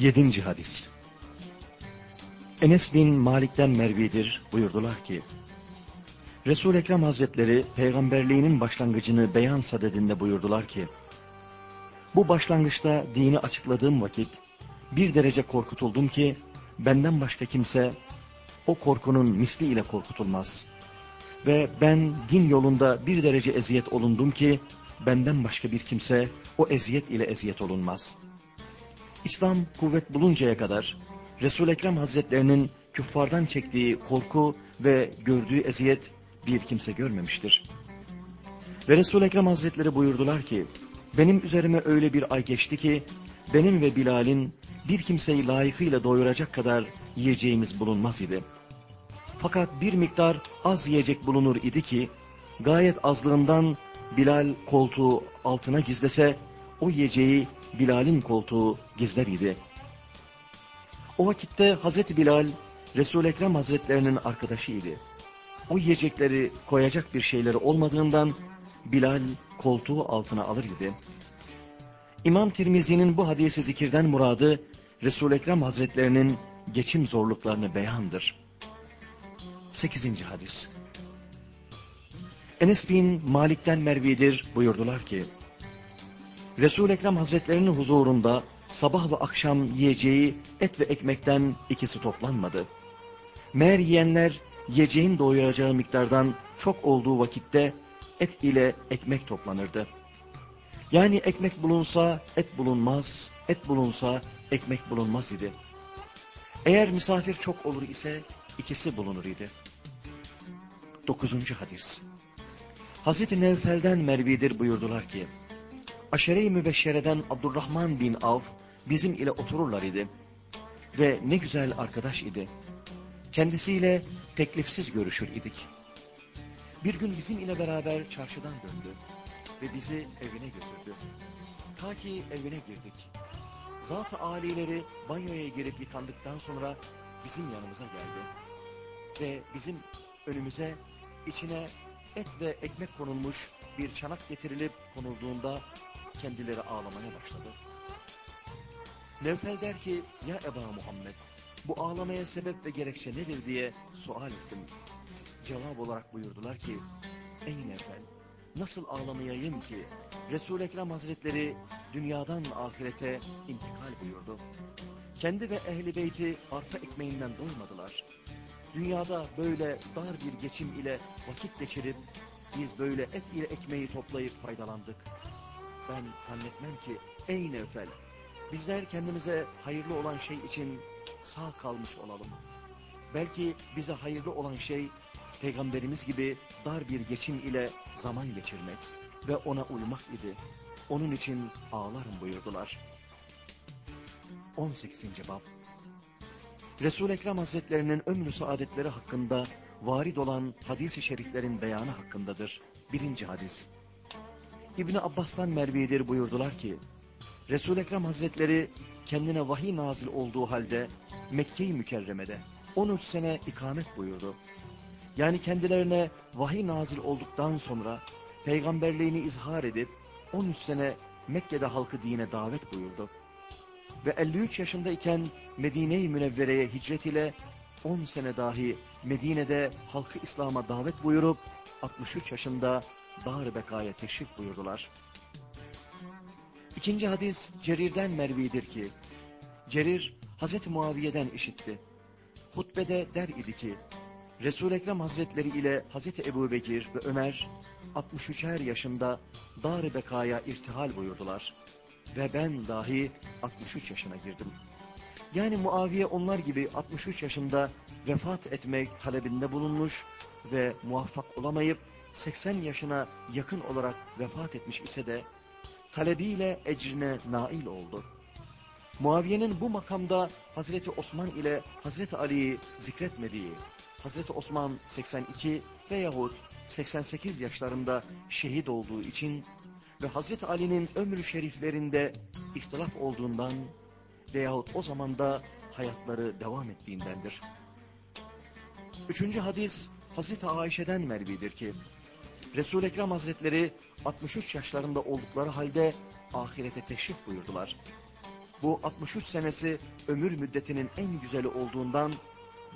Yedinci hadis. Enes bin Malik'ten Mervi'dir buyurdular ki, Resul Ekrem Hazretleri peygamberliğinin başlangıcını beyan sadedinde buyurdular ki, bu başlangıçta dini açıkladığım vakit bir derece korkutuldum ki benden başka kimse o korkunun misli ile korkutulmaz. Ve ben din yolunda bir derece eziyet olundum ki benden başka bir kimse o eziyet ile eziyet olunmaz. İslam kuvvet buluncaya kadar Resul-i Ekrem Hazretlerinin küffardan çektiği korku ve gördüğü eziyet bir kimse görmemiştir. Ve Resul-i Ekrem Hazretleri buyurdular ki, benim üzerime öyle bir ay geçti ki, benim ve Bilal'in bir kimseyi layıkıyla doyuracak kadar yiyeceğimiz bulunmaz idi. Fakat bir miktar az yiyecek bulunur idi ki, gayet azlığından Bilal koltuğu altına gizlese, o yiyeceği Bilal'in koltuğu gizler idi. O vakitte Hazreti Bilal, Resul-i Ekrem Hazretlerinin arkadaşıydı. O yiyecekleri koyacak bir şeyleri olmadığından Bilal koltuğu altına alır idi. İmam Tirmizi'nin bu hadisi zikirden muradı Resul-i Ekrem Hazretlerinin geçim zorluklarını beyandır. 8. hadis Enes bin Malik'ten Mervi'dir buyurdular ki, Resul-i Ekrem Hazretlerinin huzurunda sabah ve akşam yiyeceği et ve ekmekten ikisi toplanmadı. Meğer yiyenler yiyeceğin doyuracağı miktardan çok olduğu vakitte et ile ekmek toplanırdı. Yani ekmek bulunsa et bulunmaz, et bulunsa ekmek bulunmaz idi. Eğer misafir çok olur ise ikisi bulunur idi. Dokuzuncu hadis. Hazreti Nevfel'den Mervidir buyurdular ki, Aşere-i Mübeşşere'den Abdurrahman bin Av bizim ile otururlar idi. Ve ne güzel arkadaş idi. Kendisiyle teklifsiz görüşür idik. Bir gün bizim ile beraber çarşıdan döndü ve bizi evine götürdü. Ta ki evine girdik. Zat-ı âlileri banyoya girip yıkandıktan sonra bizim yanımıza geldi. Ve bizim önümüze içine et ve ekmek konulmuş bir çanak getirilip konulduğunda kendileri ağlamaya başladı. Nevfel der ki ya Eba Muhammed bu ağlamaya sebep ve gerekçe nedir diye sual ettim. Cevap olarak buyurdular ki ey Nevfel nasıl ağlamayayım ki Resul-i Ekrem Hazretleri dünyadan ahirete intikal buyurdu. Kendi ve ehli beyti arpa ekmeğinden doymadılar. Dünyada böyle dar bir geçim ile vakit geçirip biz böyle et ile ekmeği toplayıp faydalandık. Ben zannetmem ki ey Nevfel bizler kendimize hayırlı olan şey için sağ kalmış olalım. Belki bize hayırlı olan şey peygamberimiz gibi dar bir geçim ile zaman geçirmek ve ona uymak idi. Onun için ağlarım buyurdular. 18. Bab Resul-i Ekrem Hazretlerinin ömrü saadetleri hakkında varid olan hadis-i şeriflerin beyanı hakkındadır. Birinci hadis. İbni Abbas'tan Mervi'dir buyurdular ki, Resul-i Ekrem Hazretleri kendine vahiy nazil olduğu halde Mekke-i Mükerreme'de 13 sene ikamet buyurdu. Yani kendilerine vahiy nazil olduktan sonra peygamberliğini izhar edip 13 sene Mekke'de halkı dine davet buyurdu. Ve 53 yaşındayken Medine-i Münevvere'ye hicret ile 10 sene dahi Medine'de halkı İslam'a davet buyurup 63 yaşında Dar-ı Beka'ya teşrif buyurdular. İkinci hadis Cerir'den Mervi'dir ki, Cerir Hazreti Muaviye'den işitti. Hutbede der idi ki, Resul-i Ekrem Hazretleri ile Hazreti Ebu Bekir ve Ömer 63'er yaşında Dar-ı Beka'ya irtihal buyurdular. Ve ben dahi 63 yaşına girdim. Yani Muaviye onlar gibi 63 yaşında vefat etmek talebinde bulunmuş ve muvaffak olamayıp 80 yaşına yakın olarak vefat etmiş ise de talebiyle ecrine nail oldu. Muaviye'nin bu makamda Hazreti Osman ile Hazreti Ali'yi zikretmediği, Hazreti Osman 82 veyahut 88 yaşlarında şehit olduğu için ve Hazreti Ali'nin ömrü şeriflerinde ihtilaf olduğundan veyahut o zamanda hayatları devam ettiğindendir. Üçüncü hadis Hazreti Ayşe'den mervidir ki Resul-i Ekrem Hazretleri 63 yaşlarında oldukları halde ahirete teşrif buyurdular. Bu 63 senesi ömür müddetinin en güzeli olduğundan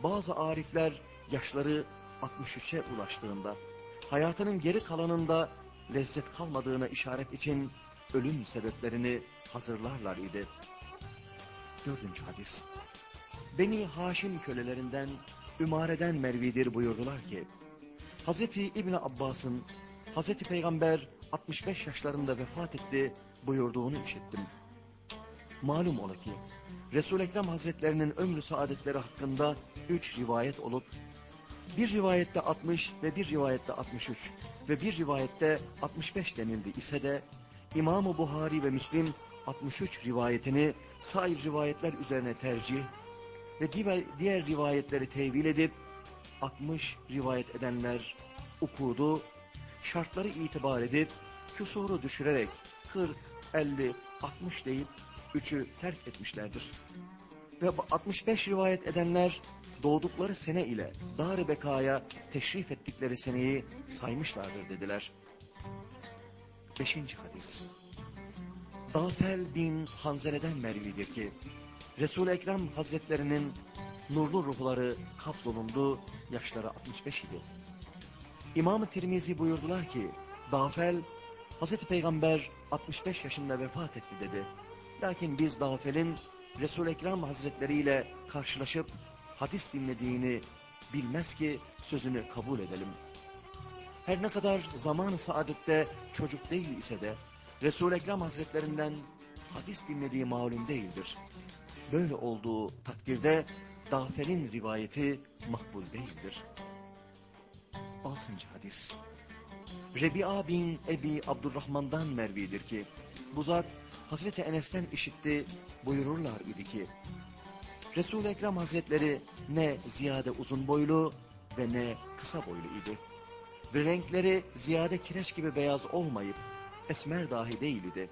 bazı arifler yaşları 63'e ulaştığında hayatının geri kalanında lezzet kalmadığına işaret için ölüm sebeplerini hazırlarlar idi. Dördüncü hadis. Beni Haşim kölelerinden Ümare'den Mervidir buyurdular ki Hazreti İbni Abbas'ın Hazreti Peygamber 65 yaşlarında vefat etti buyurduğunu işittim. Malum ola ki Resul Ekrem Hazretlerinin ömrü saadetleri hakkında üç rivayet olup bir rivayette 60 ve bir rivayette 63 ve bir rivayette 65 denildi ise de İmam-ı Buhari ve Müslim 63 rivayetini sair rivayetler üzerine tercih ve diğer, diğer rivayetleri tevil edip 60 rivayet edenler ukudu, şartları itibar edip küsuru düşürerek 40, 50, 60 deyip 3'ü terk etmişlerdir. Ve 65 rivayet edenler doğdukları sene ile Dar-ı Beka'ya teşrif ettikleri seneyi saymışlardır dediler. Beşinci hadis. Dafel bin Hanzele'den mervidir ki, Resul-i Ekrem Hazretlerinin nurlu ruhları kapzolundu, yaşları 65 idi. İmam-ı Tirmizi buyurdular ki, Dafel, Hazreti Peygamber 65 yaşında vefat etti dedi. Lakin biz Dafel'in Resul-i Ekrem Hazretleri ile karşılaşıp hadis dinlediğini bilmez ki sözünü kabul edelim. Her ne kadar zamanı saadette çocuk değil ise de Resul-i Ekrem Hazretlerinden hadis dinlediği malum değildir. Böyle olduğu takdirde Dafel'in rivayeti makbul değildir. Altıncı hadis. Rebi'a bin Ebi Abdurrahman'dan mervidir ki, bu zat Hazreti Enes'ten işitti buyururlar idi ki, Resul-i Ekrem Hazretleri ne ziyade uzun boylu ve ne kısa boylu idi. Ve renkleri ziyade kireç gibi beyaz olmayıp esmer dahi değil idi.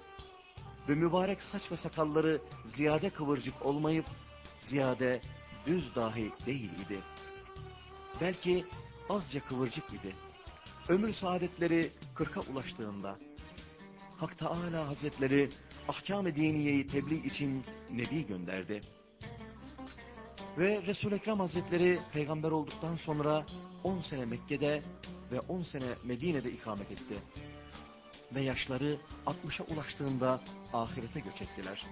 Ve mübarek saç ve sakalları ziyade kıvırcık olmayıp ziyade düz dahi değil idi. Belki azca kıvırcık idi. Ömür saadetleri kırka ulaştığında Hak Teala Hazretleri ahkam-ı diniyeyi tebliğ için Nebi gönderdi. Ve Resul-i Ekrem Hazretleri peygamber olduktan sonra 10 sene Mekke'de ve 10 sene Medine'de ikamet etti. Ve yaşları 60'a ulaştığında ahirete göç ettiler.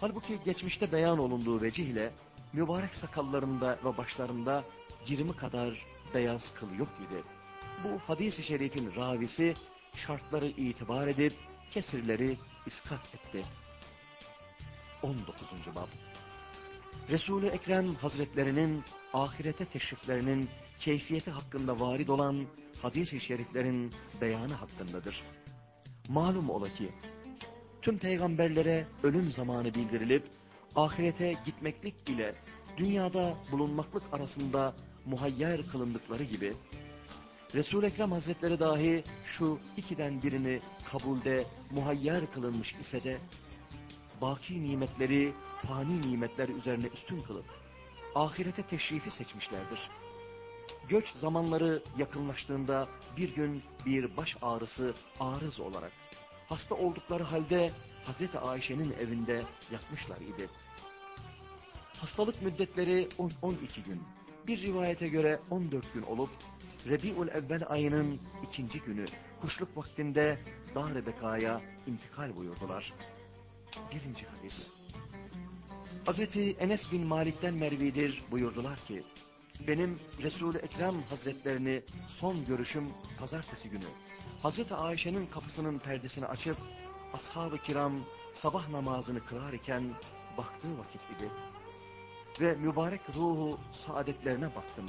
Halbuki geçmişte beyan olunduğu vecihle mübarek sakallarında ve başlarında 20 kadar beyaz kıl yok idi. Bu hadis-i şerifin ravisi şartları itibar edip kesirleri iskat etti. 19. Bab Resul-i Ekrem Hazretlerinin ahirete teşriflerinin keyfiyeti hakkında varid olan hadis-i şeriflerin beyanı hakkındadır. Malum ola ki, tüm peygamberlere ölüm zamanı bildirilip, ahirete gitmeklik ile dünyada bulunmaklık arasında muhayyer kılındıkları gibi, Resul-i Ekrem Hazretleri dahi şu ikiden birini kabulde muhayyer kılınmış ise de, baki nimetleri fani nimetler üzerine üstün kılıp, ahirete teşrifi seçmişlerdir. Göç zamanları yakınlaştığında bir gün bir baş ağrısı arız olarak, hasta oldukları halde Hazreti Ayşe'nin evinde yatmışlar idi. Hastalık müddetleri 12 gün, bir rivayete göre 14 gün olup, Rebi'ül Evvel ayının ikinci günü kuşluk vaktinde Dar-ı Beka'ya intikal buyurdular. Birinci hadis. Hazreti Enes bin Malik'ten mervidir buyurdular ki, benim Resul-i Ekrem Hazretlerini son görüşüm pazartesi günü, Hazreti Ayşe'nin kapısının perdesini açıp, ashab-ı kiram sabah namazını kılar iken baktığı vakit idi. Ve mübarek ruhu saadetlerine baktım.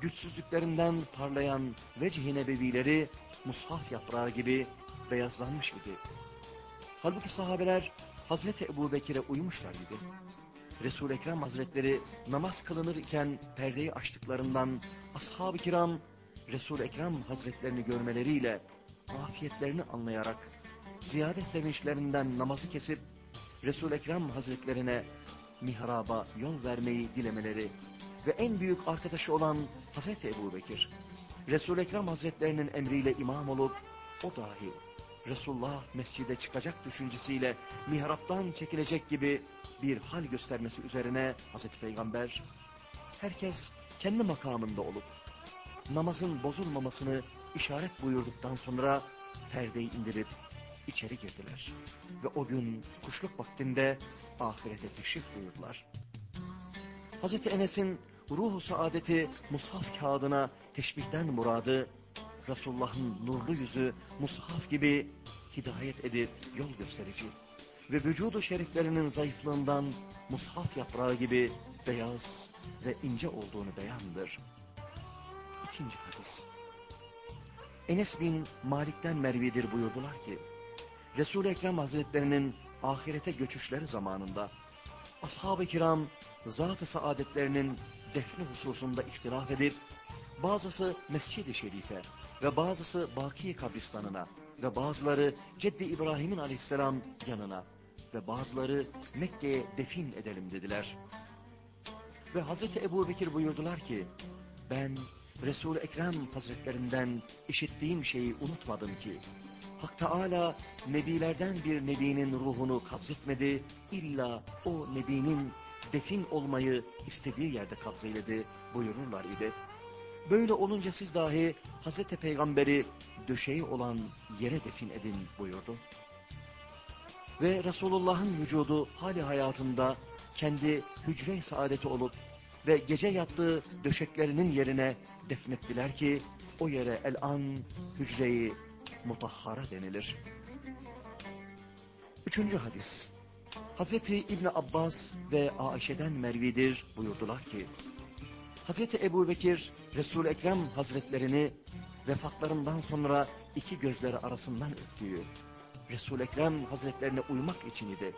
Güçsüzlüklerinden parlayan vecih-i nebevileri mushaf yaprağı gibi beyazlanmış idi. Halbuki sahabeler Hazreti Ebu Bekir'e uymuşlar idi. Resul-i Ekrem Hazretleri namaz kılınırken perdeyi açtıklarından ashab-ı kiram Resul-i Ekrem Hazretlerini görmeleriyle afiyetlerini anlayarak ziyade sevinçlerinden namazı kesip Resul-i Ekrem Hazretlerine mihraba yol vermeyi dilemeleri ve en büyük arkadaşı olan Hazreti Ebu Bekir, Resul-i Ekrem Hazretlerinin emriyle imam olup o dahi Resulullah mescide çıkacak düşüncesiyle mihraptan çekilecek gibi bir hal göstermesi üzerine Hazreti Peygamber herkes kendi makamında olup namazın bozulmamasını işaret buyurduktan sonra perdeyi indirip içeri girdiler. Ve o gün kuşluk vaktinde ahirete teşrif buyurdular. Hazreti Enes'in ruhu saadeti mushaf kağıdına teşbihten muradı, Resulullah'ın nurlu yüzü mushaf gibi hidayet edip yol gösterici ve vücudu şeriflerinin zayıflığından mushaf yaprağı gibi beyaz ve ince olduğunu beyandır. İkinci hadis. Enes bin Malik'ten Mervidir buyurdular ki, Resul-i Ekrem Hazretlerinin ahirete göçüşleri zamanında ashab-ı kiram zat-ı saadetlerinin defni hususunda ihtilaf edip bazısı Mescid-i Şerife ve bazısı Baki kabristanına ve bazıları Ceddi İbrahim'in aleyhisselam yanına ve bazıları Mekke'ye defin edelim dediler. Ve Hazreti Ebu Bekir buyurdular ki ben Resul-i Ekrem Hazretlerinden işittiğim şeyi unutmadım ki Hak Teala nebilerden bir nebinin ruhunu kabzetmedi. İlla o nebinin defin olmayı istediği yerde kabzeyledi buyururlar idi. Böyle olunca siz dahi Hazreti Peygamberi döşeği olan yere defin edin buyurdu. Ve Resulullah'ın vücudu hali hayatında kendi hücre saadeti olup ve gece yattığı döşeklerinin yerine defnettiler ki o yere el-an hücreyi mutahhara denilir. Üçüncü hadis. Hazreti İbni Abbas ve Aişe'den Mervidir buyurdular ki, Hazreti Ebu Bekir, Resul-i Ekrem Hazretlerini vefatlarından sonra iki gözleri arasından öptüğü, Resul-i Ekrem Hazretlerine uymak için idi.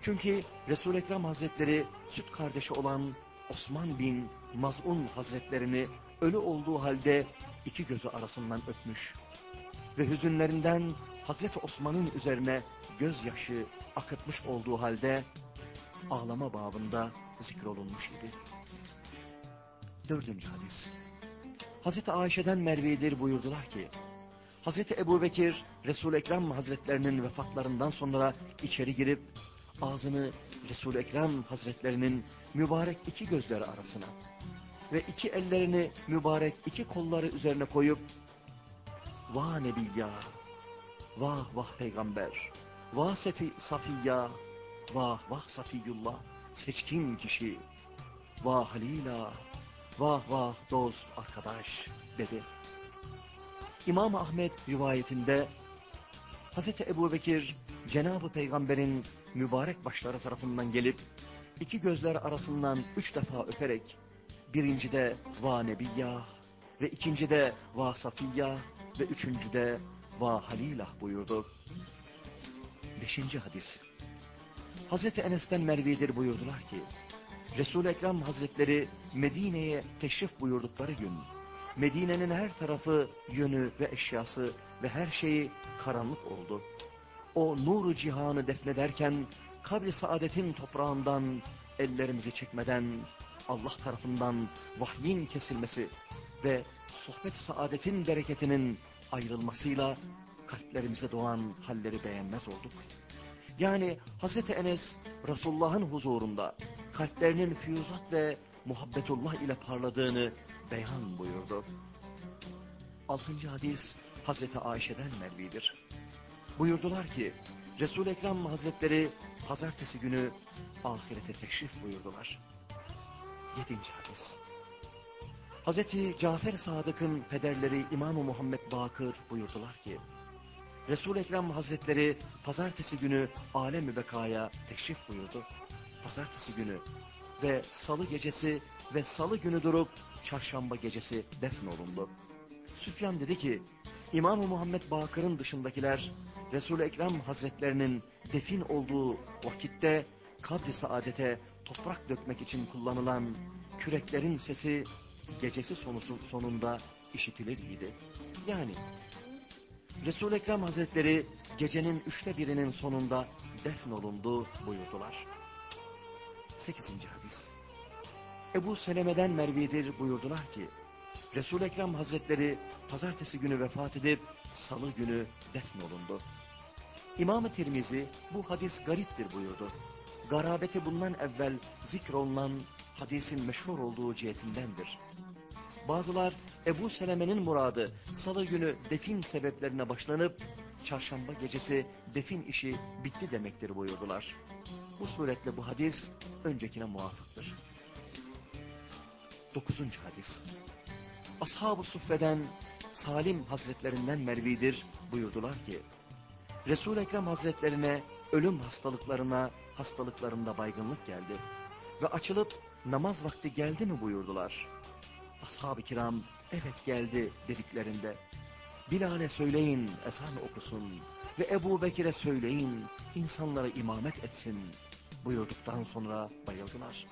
Çünkü Resul-i Ekrem Hazretleri süt kardeşi olan Osman bin Maz'un Hazretlerini ölü olduğu halde iki gözü arasından öpmüş ve hüzünlerinden Hazreti Osman'ın üzerine gözyaşı akıtmış olduğu halde ağlama babında zikrolunmuş idi. Dördüncü hadis. Hazreti Ayşe'den Mervi'dir buyurdular ki, Hazreti Ebu Bekir, Resul-i Ekrem Hazretlerinin vefatlarından sonra içeri girip, ağzını Resul-i Ekrem Hazretlerinin mübarek iki gözleri arasına ve iki ellerini mübarek iki kolları üzerine koyup, Vah Nebiyya, vah vah peygamber, vah sefi, safiyya, vah vah safiyullah, seçkin kişi, vah halila, vah vah dost arkadaş dedi. İmam Ahmet rivayetinde Hazreti Ebu Bekir Cenab-ı Peygamber'in mübarek başları tarafından gelip iki gözler arasından üç defa öperek birincide va nebiyyah ve ikincide va safiyyah ve üçüncüde va halilah buyurdu. Beşinci hadis. Hazreti Enes'ten Mervi'dir buyurdular ki Resul-i Ekrem Hazretleri Medine'ye teşrif buyurdukları gün Medine'nin her tarafı, yönü ve eşyası ve her şeyi karanlık oldu. O nuru cihanı defnederken kabri saadetin toprağından ellerimizi çekmeden Allah tarafından vahyin kesilmesi ve sohbet saadetin bereketinin ayrılmasıyla kalplerimize doğan halleri beğenmez olduk. Yani Hazreti Enes Resulullah'ın huzurunda kalplerinin füyuzat ve muhabbetullah ile parladığını beyan buyurdu. Altıncı hadis Hazreti Ayşe'den mervidir. Buyurdular ki Resul-i Ekrem Hazretleri pazartesi günü ahirete teşrif buyurdular. Yedinci hadis. Hazreti Cafer Sadık'ın pederleri İmam-ı Muhammed Bakır buyurdular ki Resul-i Ekrem Hazretleri pazartesi günü alem-i bekaya teşrif buyurdu. Pazartesi günü ve salı gecesi ve salı günü durup çarşamba gecesi defnolundu. Süfyan dedi ki İmam-ı Muhammed Bakır'ın dışındakiler Resul-i Ekrem Hazretlerinin defin olduğu vakitte kabri saadete toprak dökmek için kullanılan küreklerin sesi gecesi sonusu sonunda işitilir idi. Yani Resul-i Ekrem Hazretleri gecenin üçte birinin sonunda defnolundu buyurdular. Sekizinci hadis. Ebu Seleme'den Mervi'dir buyurdular ki, Resul-i Ekrem Hazretleri pazartesi günü vefat edip salı günü defnolundu. İmam-ı Tirmizi bu hadis gariptir buyurdu. garabeti bundan evvel zikrolunan hadisin meşhur olduğu cihetindendir. Bazılar Ebu Seleme'nin muradı salı günü defin sebeplerine başlanıp çarşamba gecesi defin işi bitti demektir buyurdular. Bu suretle bu hadis öncekine muvafıktır. Dokuzuncu hadis. Ashab-ı Suffe'den Salim Hazretlerinden Mervidir buyurdular ki, Resul-i Ekrem Hazretlerine ölüm hastalıklarına, hastalıklarında baygınlık geldi. Ve açılıp namaz vakti geldi mi buyurdular. Ashab-ı kiram evet geldi dediklerinde, Bilal'e söyleyin ezan okusun ve Ebu Bekir'e söyleyin insanlara imamet etsin buyurduktan sonra bayıldılar.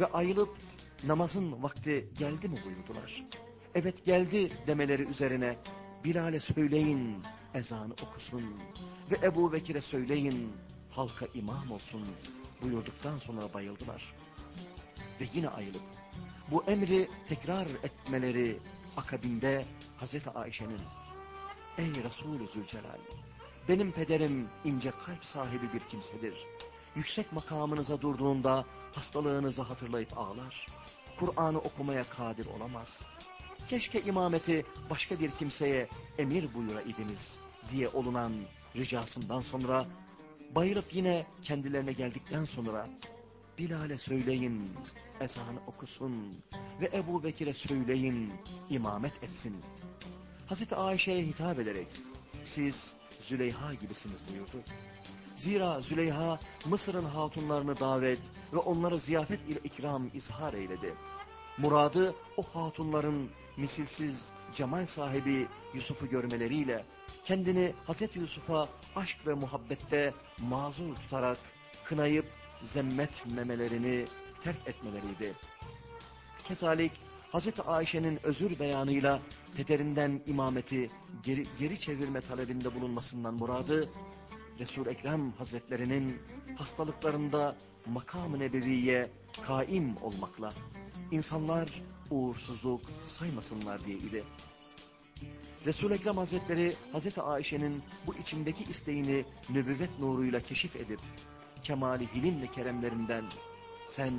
Ve ayılıp namazın vakti geldi mi buyurdular. Evet geldi demeleri üzerine Bilal'e söyleyin ezanı okusun ve Ebu Bekir'e söyleyin halka imam olsun buyurduktan sonra bayıldılar. Ve yine ayılıp bu emri tekrar etmeleri akabinde Hazreti Ayşe'nin Ey Resulü Zülcelal benim pederim ince kalp sahibi bir kimsedir. Yüksek makamınıza durduğunda hastalığınızı hatırlayıp ağlar. Kur'an'ı okumaya kadir olamaz. Keşke imameti başka bir kimseye emir buyura idiniz diye olunan ricasından sonra bayılıp yine kendilerine geldikten sonra Bilal'e söyleyin ezanı okusun ve Ebu Bekir'e söyleyin imamet etsin. Hazreti Ayşe'ye hitap ederek siz Züleyha gibisiniz buyurdu. Zira Züleyha Mısır'ın hatunlarını davet ve onlara ziyafet ile ikram izhar eyledi. Muradı o hatunların misilsiz cemal sahibi Yusuf'u görmeleriyle kendini Hazreti Yusuf'a aşk ve muhabbette mazur tutarak kınayıp zemmetmemelerini terk etmeleriydi. Kezalik Hazreti Ayşe'nin özür beyanıyla pederinden imameti geri, geri çevirme talebinde bulunmasından muradı, Resul-i Ekrem Hazretlerinin hastalıklarında makam-ı nebeviye kaim olmakla insanlar uğursuzluk saymasınlar diye idi. Resul-i Ekrem Hazretleri Hazreti Ayşe'nin bu içindeki isteğini nübüvvet nuruyla keşif edip kemali hilim ve keremlerinden sen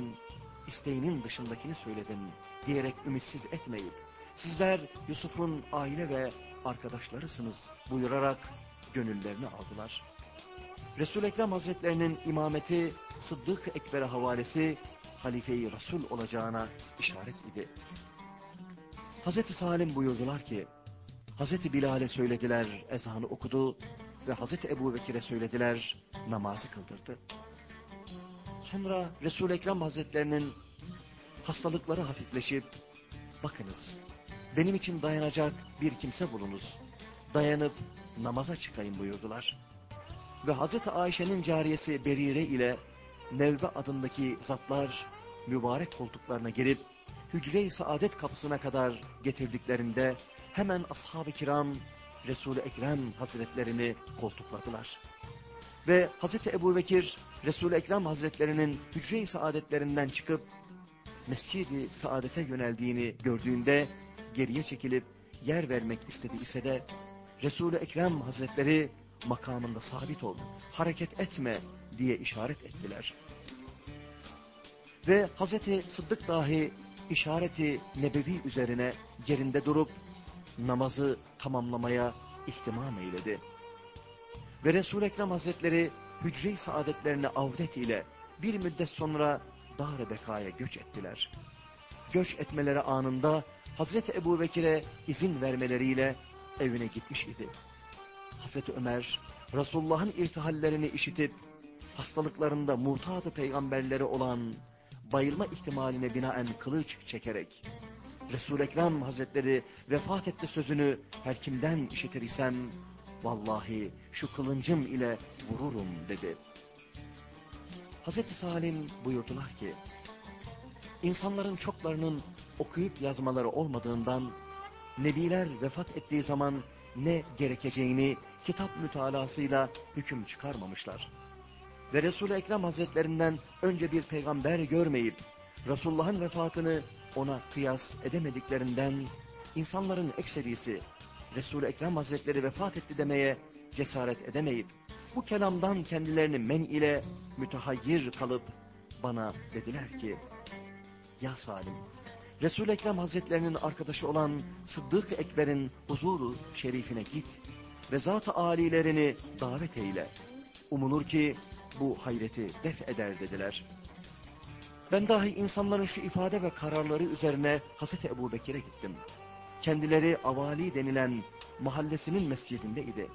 isteğinin dışındakini söyledin diyerek ümitsiz etmeyip sizler Yusuf'un aile ve arkadaşlarısınız buyurarak gönüllerini aldılar. Resul-i Ekrem Hazretlerinin imameti Sıddık Ekber'e havalesi halife-i Resul olacağına işaret idi. Hazreti Salim buyurdular ki, Hazreti Bilal'e söylediler, ezanı okudu ve Hazreti Ebu Bekir'e söylediler, namazı kıldırdı. Sonra Resul-i Ekrem Hazretlerinin hastalıkları hafifleşip, bakınız benim için dayanacak bir kimse bulunuz, dayanıp namaza çıkayım buyurdular. Ve Hazreti Ayşe'nin cariyesi Berire ile Nevbe adındaki zatlar mübarek koltuklarına girip hücre-i saadet kapısına kadar getirdiklerinde hemen ashab-ı kiram Resul-i Ekrem hazretlerini koltukladılar. Ve Hazreti Ebu Bekir Resul-i Ekrem hazretlerinin hücre-i saadetlerinden çıkıp Mescid-i Saadet'e yöneldiğini gördüğünde geriye çekilip yer vermek istedi ise de Resul-i Ekrem hazretleri makamında sabit ol, hareket etme diye işaret ettiler. Ve Hazreti Sıddık dahi işareti nebevi üzerine yerinde durup namazı tamamlamaya ihtimam eyledi. Ve Resul-i Ekrem Hazretleri hücre-i saadetlerine avdet ile bir müddet sonra Dar-ı Beka'ya göç ettiler. Göç etmeleri anında Hazreti Ebu Bekir'e izin vermeleriyle evine gitmiş idi. Hazreti Ömer Resulullah'ın irtihallerini işitip hastalıklarında muhtadı peygamberleri olan bayılma ihtimaline binaen kılıç çekerek Resul-i Ekrem Hazretleri vefat etti sözünü her kimden işitir isem vallahi şu kılıncım ile vururum dedi. Hazreti Salim buyurdular ki insanların çoklarının okuyup yazmaları olmadığından nebiler vefat ettiği zaman ne gerekeceğini kitap mütalasıyla hüküm çıkarmamışlar. Ve Resul-i Ekrem Hazretlerinden önce bir peygamber görmeyip Resulullah'ın vefatını ona kıyas edemediklerinden insanların ekserisi Resul-i Ekrem Hazretleri vefat etti demeye cesaret edemeyip bu kelamdan kendilerini men ile mütehayyir kalıp bana dediler ki, Ya Salim, Resul-i Ekrem Hazretlerinin arkadaşı olan Sıddık Ekber'in huzuru şerifine git ve zat-ı alilerini davet eyle. Umulur ki bu hayreti def eder dediler. Ben dahi insanların şu ifade ve kararları üzerine Hazreti Ebu Bekir'e gittim. Kendileri avali denilen mahallesinin mescidinde idi.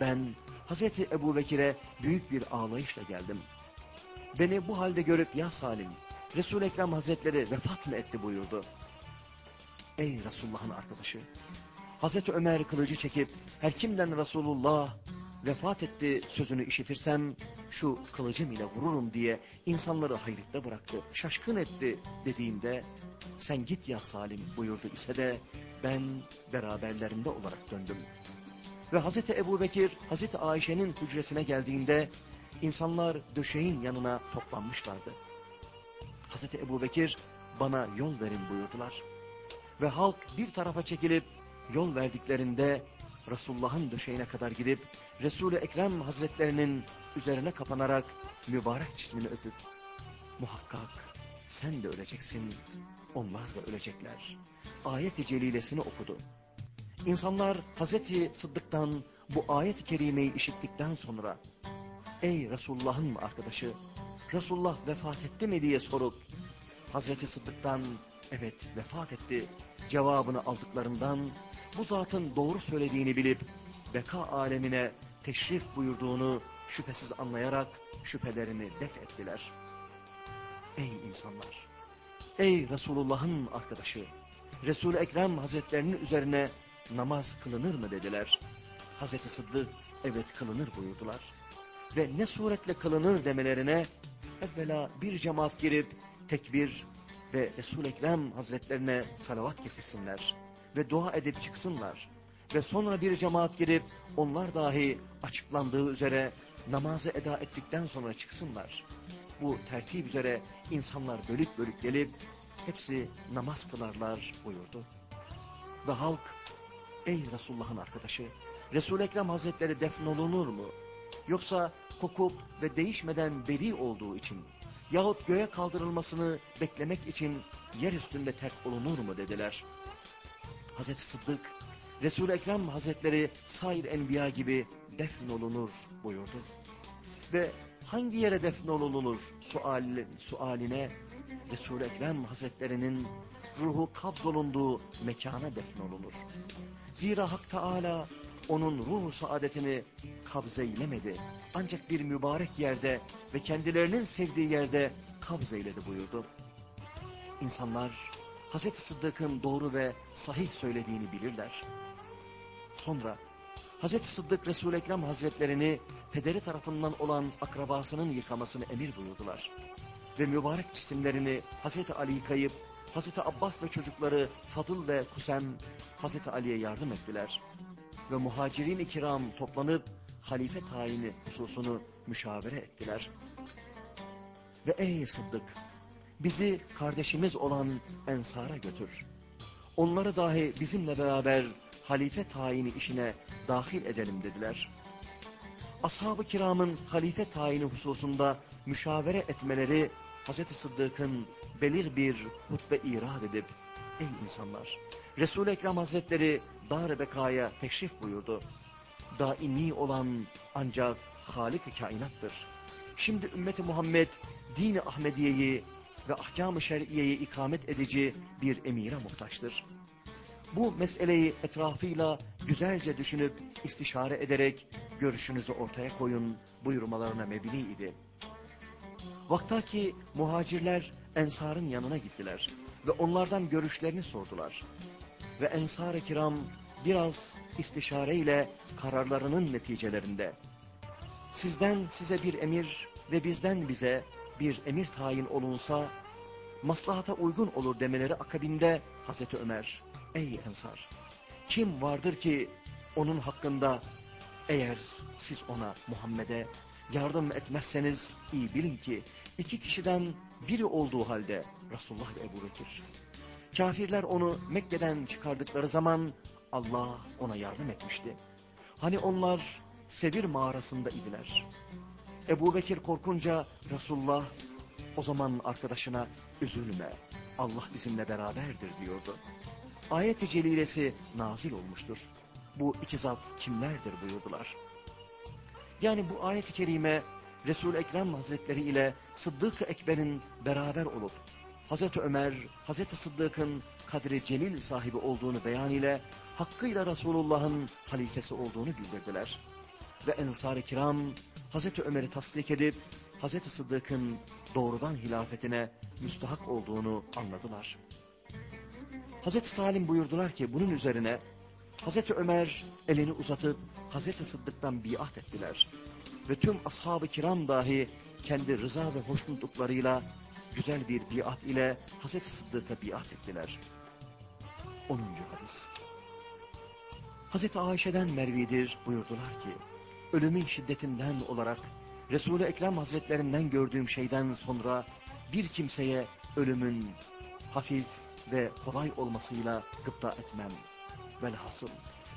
Ben Hazreti Ebu Bekir'e büyük bir ağlayışla geldim. Beni bu halde görüp ya Salim, Resul-i Ekrem Hazretleri vefat mı etti buyurdu. Ey Resulullah'ın arkadaşı, Hazreti Ömer kılıcı çekip her kimden Resulullah vefat etti sözünü işitirsem şu kılıcım ile vururum diye insanları hayrette bıraktı, şaşkın etti dediğimde sen git ya Salim buyurdu ise de ben beraberlerinde olarak döndüm. Ve Hazreti Ebu Bekir, Hazreti Ayşe'nin hücresine geldiğinde insanlar döşeğin yanına toplanmışlardı. Hazreti Ebu Bekir bana yol verin buyurdular. Ve halk bir tarafa çekilip yol verdiklerinde Resulullah'ın döşeğine kadar gidip Resul-i Ekrem Hazretlerinin üzerine kapanarak mübarek cismini öpüp muhakkak sen de öleceksin, onlar da ölecekler. Ayet-i celilesini okudu. İnsanlar Hazreti Sıddık'tan bu ayet-i kerimeyi işittikten sonra ey Resulullah'ın arkadaşı Resulullah vefat etti mi diye sorup Hazreti Sıddık'tan evet vefat etti cevabını aldıklarından bu zatın doğru söylediğini bilip beka alemine teşrif buyurduğunu şüphesiz anlayarak şüphelerini def ettiler. Ey insanlar! Ey Resulullah'ın arkadaşı! Resul-i Ekrem Hazretlerinin üzerine namaz kılınır mı dediler. Hazreti Sıddık evet kılınır buyurdular. Ve ne suretle kılınır demelerine evvela bir cemaat girip tekbir ve Resul-i Ekrem Hazretlerine salavat getirsinler ve dua edip çıksınlar. Ve sonra bir cemaat girip onlar dahi açıklandığı üzere namazı eda ettikten sonra çıksınlar. Bu tertip üzere insanlar bölük bölük gelip hepsi namaz kılarlar buyurdu. Ve halk ey Resulullah'ın arkadaşı Resul-i Ekrem Hazretleri defnolunur mu? Yoksa kokup ve değişmeden beri olduğu için yahut göğe kaldırılmasını beklemek için yer üstünde terk olunur mu dediler. Hazreti Sıddık, Resul-i Ekrem Hazretleri sair enbiya gibi defnolunur buyurdu. Ve hangi yere defnolunur sual, sualine Resul-i Ekrem Hazretlerinin ruhu kabzolunduğu mekana defnolunur. Zira Hak Teala onun ruh saadetini kabzeylemedi. Ancak bir mübarek yerde ve kendilerinin sevdiği yerde kabzeyledi buyurdu. İnsanlar Hazreti Sıddık'ın doğru ve sahih söylediğini bilirler. Sonra Hazreti Sıddık Resul-i Ekrem Hazretlerini pederi tarafından olan akrabasının yıkamasını emir buyurdular. Ve mübarek cisimlerini Hazreti Ali yıkayıp Hazreti Abbas ve çocukları Fadıl ve Kusem Hazreti Ali'ye yardım ettiler. Ve muhacirin-i kiram toplanıp halife tayini hususunu müşavere ettiler. Ve ey Sıddık bizi kardeşimiz olan Ensar'a götür. Onları dahi bizimle beraber halife tayini işine dahil edelim dediler. Ashab-ı kiramın halife tayini hususunda müşavere etmeleri Hz. Sıddık'ın belir bir hutbe irad edip ey insanlar Resul-i Ekrem Hazretleri dar bekaya teşrif buyurdu. Daimi olan ancak Halik-i kainattır. Şimdi ümmeti Muhammed dini Ahmediye'yi ve ahkam-ı şer'iyeyi ikamet edici bir emire muhtaçtır. Bu meseleyi etrafıyla güzelce düşünüp istişare ederek görüşünüzü ortaya koyun buyurmalarına mebni idi. Vaktaki muhacirler ensarın yanına gittiler ve onlardan görüşlerini sordular. Ve ensar-ı kiram biraz istişareyle kararlarının neticelerinde sizden size bir emir ve bizden bize bir emir tayin olunsa maslahata uygun olur demeleri akabinde Hazreti Ömer ey ensar kim vardır ki onun hakkında eğer siz ona Muhammed'e yardım etmezseniz iyi bilin ki iki kişiden biri olduğu halde Resulullah ve Ebu Bekir. Kafirler onu Mekke'den çıkardıkları zaman Allah ona yardım etmişti. Hani onlar Sevir mağarasında idiler. Ebu Bekir korkunca Resulullah o zaman arkadaşına üzülme Allah bizimle beraberdir diyordu. Ayet-i celilesi nazil olmuştur. Bu iki zat kimlerdir buyurdular. Yani bu ayet-i kerime Resul-i Ekrem Hazretleri ile Sıddık-ı Ekber'in beraber olup Hazreti Ömer, Hazreti Sıddık'ın kadri celil sahibi olduğunu beyan ile hakkıyla Resulullah'ın halifesi olduğunu bildirdiler. Ve Ensar-ı Kiram Hazreti Ömer'i tasdik edip Hazreti Sıddık'ın doğrudan hilafetine müstahak olduğunu anladılar. Hazreti Salim buyurdular ki bunun üzerine Hazreti Ömer elini uzatıp Hazreti Sıddık'tan biat ettiler. Ve tüm ashab-ı kiram dahi kendi rıza ve hoşnutluklarıyla güzel bir biat ile Hazreti Sıddık'a biat ettiler. 10. hadis Hazreti Ayşe'den Mervidir buyurdular ki ölümün şiddetinden olarak Resul-i Ekrem Hazretlerinden gördüğüm şeyden sonra bir kimseye ölümün hafif ve kolay olmasıyla gıpta etmem. Velhasıl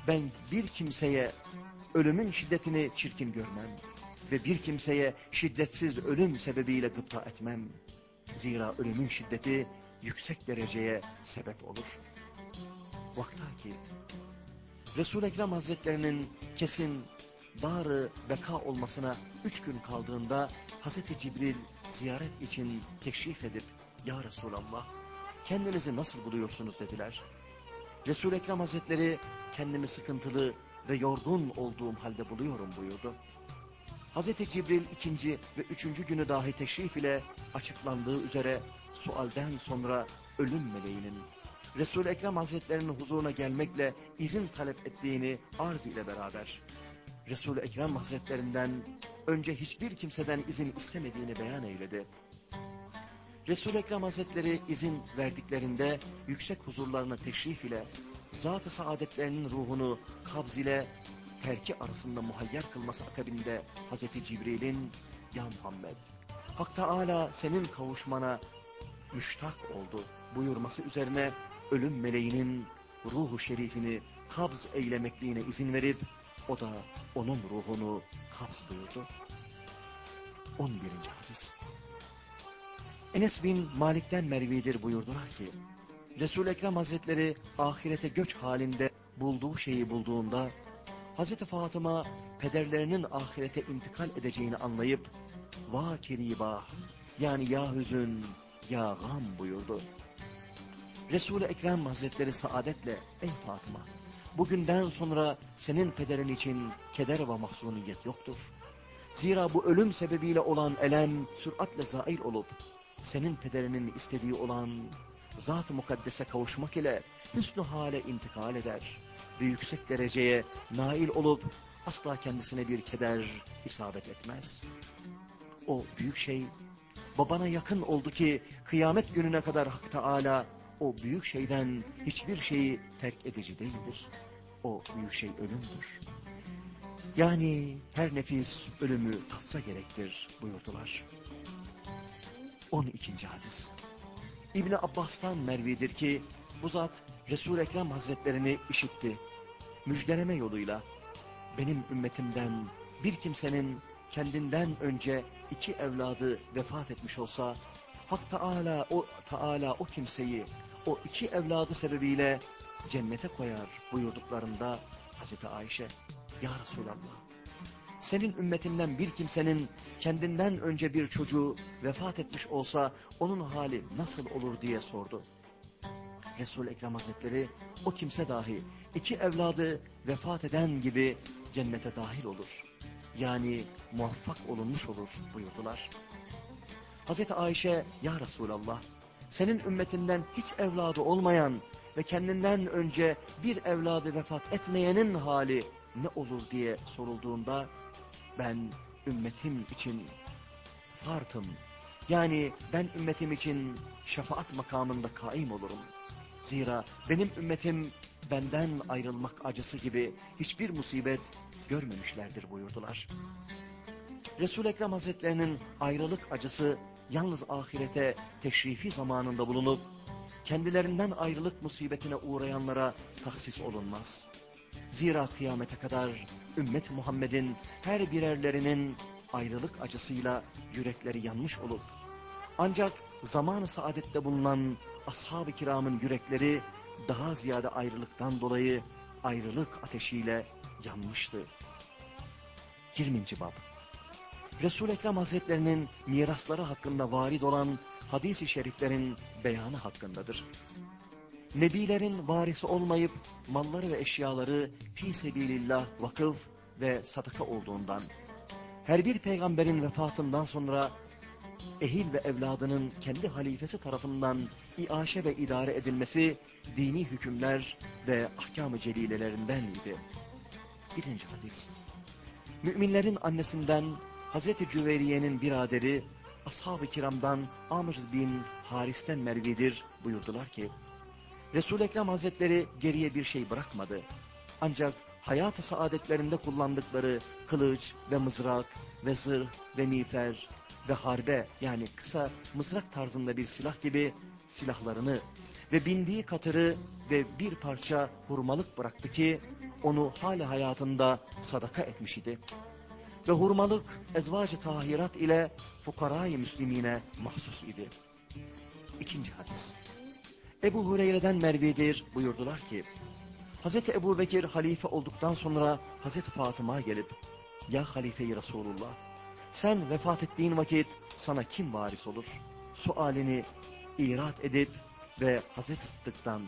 ben bir kimseye ölümün şiddetini çirkin görmem ve bir kimseye şiddetsiz ölüm sebebiyle gıpta etmem. Zira ölümün şiddeti yüksek dereceye sebep olur. Vakta ki Resul-i Ekrem Hazretlerinin kesin darı beka olmasına üç gün kaldığında Hazreti Cibril ziyaret için teşrif edip Ya Resulallah kendinizi nasıl buluyorsunuz dediler. resul Ekrem Hazretleri kendimi sıkıntılı ve yorgun olduğum halde buluyorum buyurdu. Hazreti Cibril ikinci ve üçüncü günü dahi teşrif ile açıklandığı üzere sualden sonra ölüm meleğinin resul Ekrem Hazretlerinin huzuruna gelmekle izin talep ettiğini arz ile beraber Resul-i Ekrem Hazretlerinden önce hiçbir kimseden izin istemediğini beyan eyledi. Resul-i Ekrem Hazretleri izin verdiklerinde yüksek huzurlarına teşrif ile zat-ı saadetlerinin ruhunu kabz ile terki arasında muhayyer kılması akabinde Hazreti Cibril'in Ya Muhammed Hak Teala senin kavuşmana müştak oldu buyurması üzerine ölüm meleğinin ruhu şerifini kabz eylemekliğine izin verip o da onun ruhunu kabz buyurdu. 11. hadis. Enes bin Malik'ten Mervidir buyurdular ki, Resul-i Ekrem Hazretleri ahirete göç halinde bulduğu şeyi bulduğunda, Hazreti Fatıma pederlerinin ahirete intikal edeceğini anlayıp, va keribah yani ya hüzün ya gam buyurdu. Resul-i Ekrem Hazretleri saadetle ey Fatıma bugünden sonra senin pederin için keder ve mahzuniyet yoktur. Zira bu ölüm sebebiyle olan elem süratle zail olup, senin pederinin istediği olan zat-ı mukaddese kavuşmak ile hüsnü hale intikal eder ve yüksek dereceye nail olup asla kendisine bir keder isabet etmez. O büyük şey babana yakın oldu ki kıyamet gününe kadar Hak Teala o büyük şeyden hiçbir şeyi terk edici değildir. O büyük şey ölümdür. Yani her nefis ölümü tatsa gerektir buyurdular. 12. hadis. İbni Abbas'tan mervidir ki bu zat Resul-i Ekrem Hazretlerini işitti. Müjdeleme yoluyla benim ümmetimden bir kimsenin kendinden önce iki evladı vefat etmiş olsa Hak Teala o Teala o kimseyi o iki evladı sebebiyle cennete koyar buyurduklarında Hazreti Ayşe Ya Resulallah senin ümmetinden bir kimsenin kendinden önce bir çocuğu vefat etmiş olsa onun hali nasıl olur diye sordu. Resul-i Ekrem Hazretleri o kimse dahi iki evladı vefat eden gibi cennete dahil olur. Yani muvaffak olunmuş olur buyurdular. Hazreti Ayşe ya Resulallah senin ümmetinden hiç evladı olmayan ve kendinden önce bir evladı vefat etmeyenin hali ne olur diye sorulduğunda ben ümmetim için fartım. Yani ben ümmetim için şefaat makamında kaim olurum. Zira benim ümmetim benden ayrılmak acısı gibi hiçbir musibet görmemişlerdir buyurdular. Resul-i Ekrem Hazretlerinin ayrılık acısı yalnız ahirete teşrifi zamanında bulunup kendilerinden ayrılık musibetine uğrayanlara tahsis olunmaz. Zira kıyamete kadar ümmet Muhammed'in her birerlerinin ayrılık acısıyla yürekleri yanmış olup, ancak zamanı saadette bulunan ashab-ı kiramın yürekleri daha ziyade ayrılıktan dolayı ayrılık ateşiyle yanmıştı. 20. Bab Resul-i Ekrem Hazretlerinin mirasları hakkında varid olan hadis-i şeriflerin beyanı hakkındadır. Nebilerin varisi olmayıp malları ve eşyaları fi sebilillah vakıf ve sadaka olduğundan, her bir peygamberin vefatından sonra ehil ve evladının kendi halifesi tarafından iaşe ve idare edilmesi dini hükümler ve ahkam-ı celilelerinden idi. Birinci hadis. Müminlerin annesinden Hazreti Cüveyriye'nin biraderi ashab-ı kiramdan Amr bin Haris'ten Mervidir buyurdular ki Resul-i Ekrem Hazretleri geriye bir şey bırakmadı. Ancak hayat-ı saadetlerinde kullandıkları kılıç ve mızrak ve zırh ve miğfer ve harbe yani kısa mızrak tarzında bir silah gibi silahlarını ve bindiği katırı ve bir parça hurmalık bıraktı ki onu hala hayatında sadaka etmiş idi. Ve hurmalık ezvacı tahirat ile fukarayı müslimine mahsus idi. İkinci hadis. Ebu Hureyre'den Mervidir buyurdular ki, Hazreti Ebu Bekir halife olduktan sonra Hazreti Fatıma gelip, Ya halife-i Resulullah, sen vefat ettiğin vakit sana kim varis olur? Sualini irat edip ve Hazreti Sıddık'tan,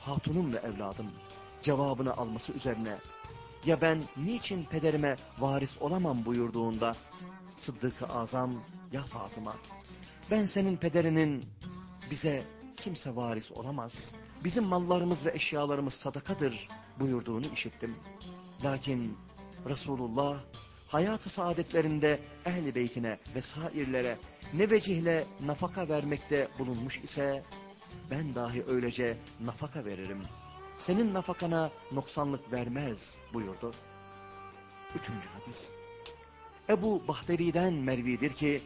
hatunum ve evladım cevabını alması üzerine, ya ben niçin pederime varis olamam buyurduğunda, Sıddık-ı Azam, ya Fatıma, ben senin pederinin bize kimse varis olamaz. Bizim mallarımız ve eşyalarımız sadakadır buyurduğunu işittim. Lakin Resulullah hayatı saadetlerinde ehli beytine ve sairlere ne vecihle nafaka vermekte bulunmuş ise ben dahi öylece nafaka veririm. Senin nafakana noksanlık vermez buyurdu. Üçüncü hadis. Ebu Bahteri'den Mervi'dir ki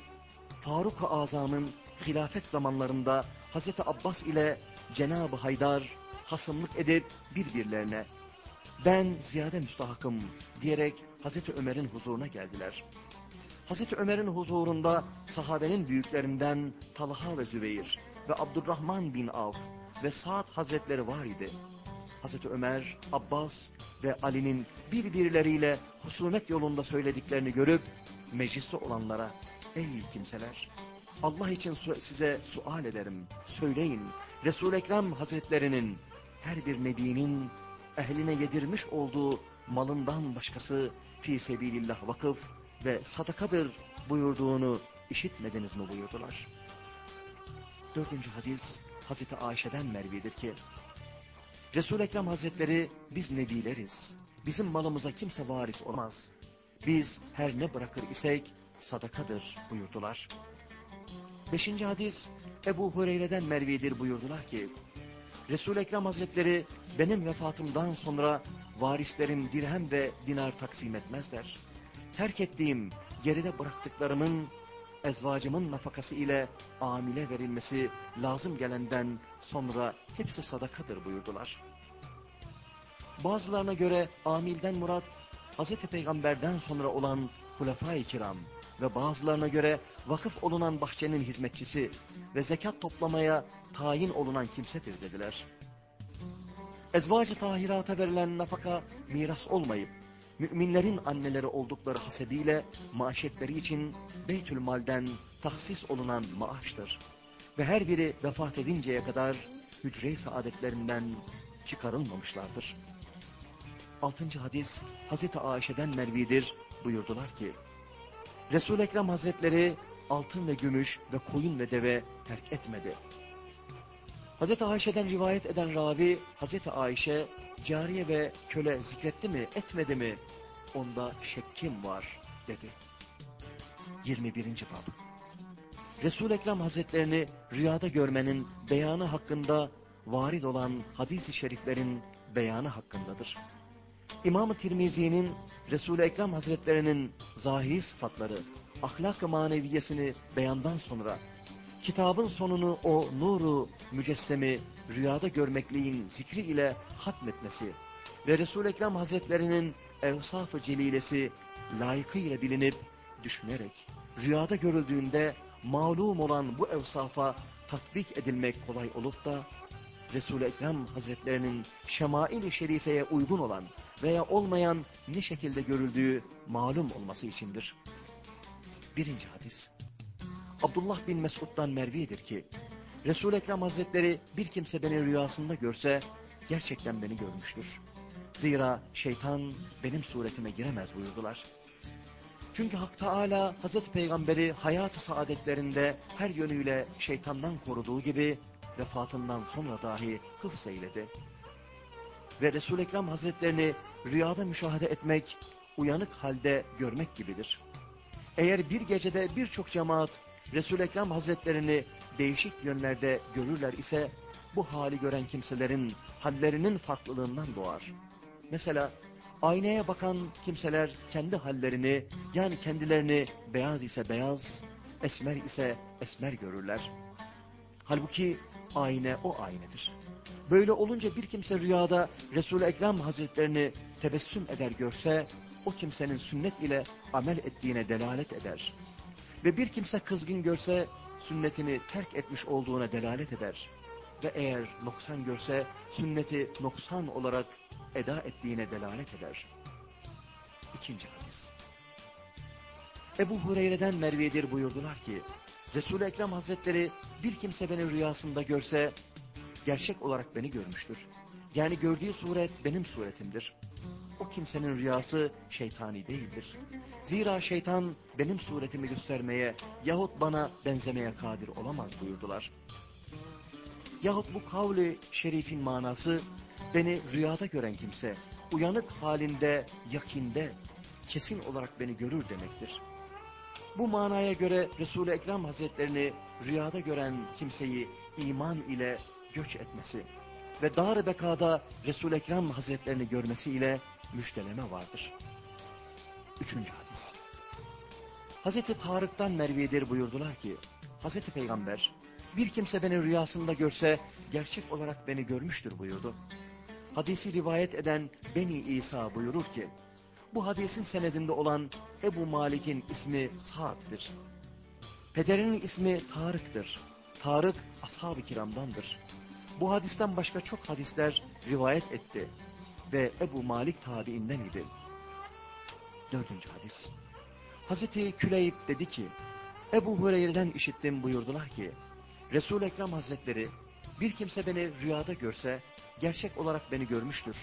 Faruk-ı Azam'ın hilafet zamanlarında Hazreti Abbas ile Cenab-ı Haydar hasımlık edip birbirlerine ben ziyade müstahakım diyerek Hazreti Ömer'in huzuruna geldiler. Hazreti Ömer'in huzurunda sahabenin büyüklerinden Talha ve Zübeyir ve Abdurrahman bin Avf ve Sa'd Hazretleri var idi. Hazreti Ömer, Abbas ve Ali'nin birbirleriyle husumet yolunda söylediklerini görüp mecliste olanlara ey kimseler Allah için size sual ederim. Söyleyin. Resul-i Ekrem Hazretlerinin her bir nebinin ehline yedirmiş olduğu malından başkası fi sebilillah vakıf ve sadakadır buyurduğunu işitmediniz mi buyurdular. Dördüncü hadis Hazreti Ayşe'den mervidir ki Resul-i Ekrem Hazretleri biz nebileriz. Bizim malımıza kimse varis olmaz. Biz her ne bırakır isek sadakadır buyurdular. Beşinci hadis Ebu Hureyre'den Mervi'dir buyurdular ki Resul-i Ekrem Hazretleri benim vefatımdan sonra varislerim dirhem ve dinar taksim etmezler. Terk ettiğim, geride bıraktıklarımın, ezvacımın nafakası ile amile verilmesi lazım gelenden sonra hepsi sadakadır buyurdular. Bazılarına göre amilden murat, Hz. Peygamber'den sonra olan Hulefai Kiram ve bazılarına göre vakıf olunan bahçenin hizmetçisi ve zekat toplamaya tayin olunan kimsedir dediler. Ezvacı tahirata verilen nafaka miras olmayıp, müminlerin anneleri oldukları hasebiyle maaşetleri için Beytül Mal'den tahsis olunan maaştır. Ve her biri vefat edinceye kadar hücre-i saadetlerinden çıkarılmamışlardır. Altıncı hadis Hazreti Ayşe'den mervidir buyurdular ki, resul Ekrem Hazretleri altın ve gümüş ve koyun ve deve terk etmedi. Hazreti Ayşe'den rivayet eden ravi Hazreti Ayşe cariye ve köle zikretti mi etmedi mi onda şekkim var dedi. 21. Bab resul Ekrem Hazretlerini rüyada görmenin beyanı hakkında varid olan hadis-i şeriflerin beyanı hakkındadır. İmam-ı Tirmizi'nin Resul-i Ekrem Hazretlerinin zahiri sıfatları, ahlak-ı maneviyesini beyandan sonra, kitabın sonunu o nuru mücessemi rüyada görmekliğin zikri ile hatmetmesi ve Resul-i Ekrem Hazretlerinin evsaf-ı celilesi layıkıyla bilinip düşünerek rüyada görüldüğünde malum olan bu evsafa tatbik edilmek kolay olup da Resul-i Ekrem Hazretlerinin şemail-i şerifeye uygun olan veya olmayan ne şekilde görüldüğü malum olması içindir. Birinci hadis. Abdullah bin Mesud'dan mervidir ki, Resul-i Ekrem Hazretleri bir kimse beni rüyasında görse, gerçekten beni görmüştür. Zira şeytan benim suretime giremez buyurdular. Çünkü Hak Teala Hazreti Peygamberi hayat-ı saadetlerinde her yönüyle şeytandan koruduğu gibi vefatından sonra dahi hıfz eyledi. Ve Resul-i Ekrem Hazretlerini rüyada müşahede etmek, uyanık halde görmek gibidir. Eğer bir gecede birçok cemaat Resul-i Ekrem Hazretlerini değişik yönlerde görürler ise bu hali gören kimselerin hallerinin farklılığından doğar. Mesela aynaya bakan kimseler kendi hallerini yani kendilerini beyaz ise beyaz, esmer ise esmer görürler. Halbuki ayna o aynedir. Böyle olunca bir kimse rüyada Resul-i Ekrem Hazretlerini tebessüm eder görse, o kimsenin sünnet ile amel ettiğine delalet eder. Ve bir kimse kızgın görse, sünnetini terk etmiş olduğuna delalet eder. Ve eğer noksan görse, sünneti noksan olarak eda ettiğine delalet eder. İkinci hadis. Ebu Hureyre'den Merviyedir buyurdular ki, Resul-i Ekrem Hazretleri bir kimse beni rüyasında görse, gerçek olarak beni görmüştür. Yani gördüğü suret benim suretimdir. O kimsenin rüyası şeytani değildir. Zira şeytan benim suretimi göstermeye yahut bana benzemeye kadir olamaz buyurdular. Yahut bu kavli şerifin manası beni rüyada gören kimse uyanık halinde, yakinde, kesin olarak beni görür demektir. Bu manaya göre Resul-i Ekrem Hazretlerini rüyada gören kimseyi iman ile göç etmesi ve dar bekada Resul-i Ekrem Hazretlerini görmesiyle müjdeleme vardır. Üçüncü hadis. Hazreti Tarık'tan Merviyedir buyurdular ki, Hazreti Peygamber bir kimse beni rüyasında görse gerçek olarak beni görmüştür buyurdu. Hadisi rivayet eden Beni İsa buyurur ki, bu hadisin senedinde olan Ebu Malik'in ismi Sa'd'dir. Pederinin ismi Tarık'tır. Tarık ashab-ı kiramdandır. Bu hadisten başka çok hadisler rivayet etti ve Ebu Malik tabiinden idi. Dördüncü hadis. Hazreti Küleyb dedi ki, Ebu Hureyre'den işittim buyurdular ki, Resul-i Ekrem Hazretleri bir kimse beni rüyada görse gerçek olarak beni görmüştür.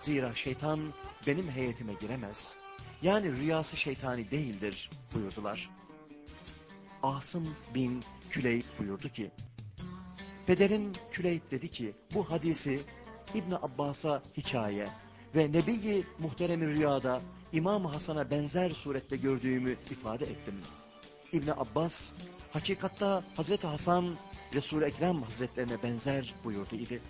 Zira şeytan benim heyetime giremez. Yani rüyası şeytani değildir buyurdular. Asım bin Küleyb buyurdu ki, Pederim Küleyb dedi ki, bu hadisi İbn Abbas'a hikaye ve Nebi-i Muhterem Rüyada İmam Hasan'a benzer surette gördüğümü ifade ettim. İbn Abbas, hakikatta Hazreti Hasan Resul-i Ekrem Hazretlerine benzer buyurdu idi.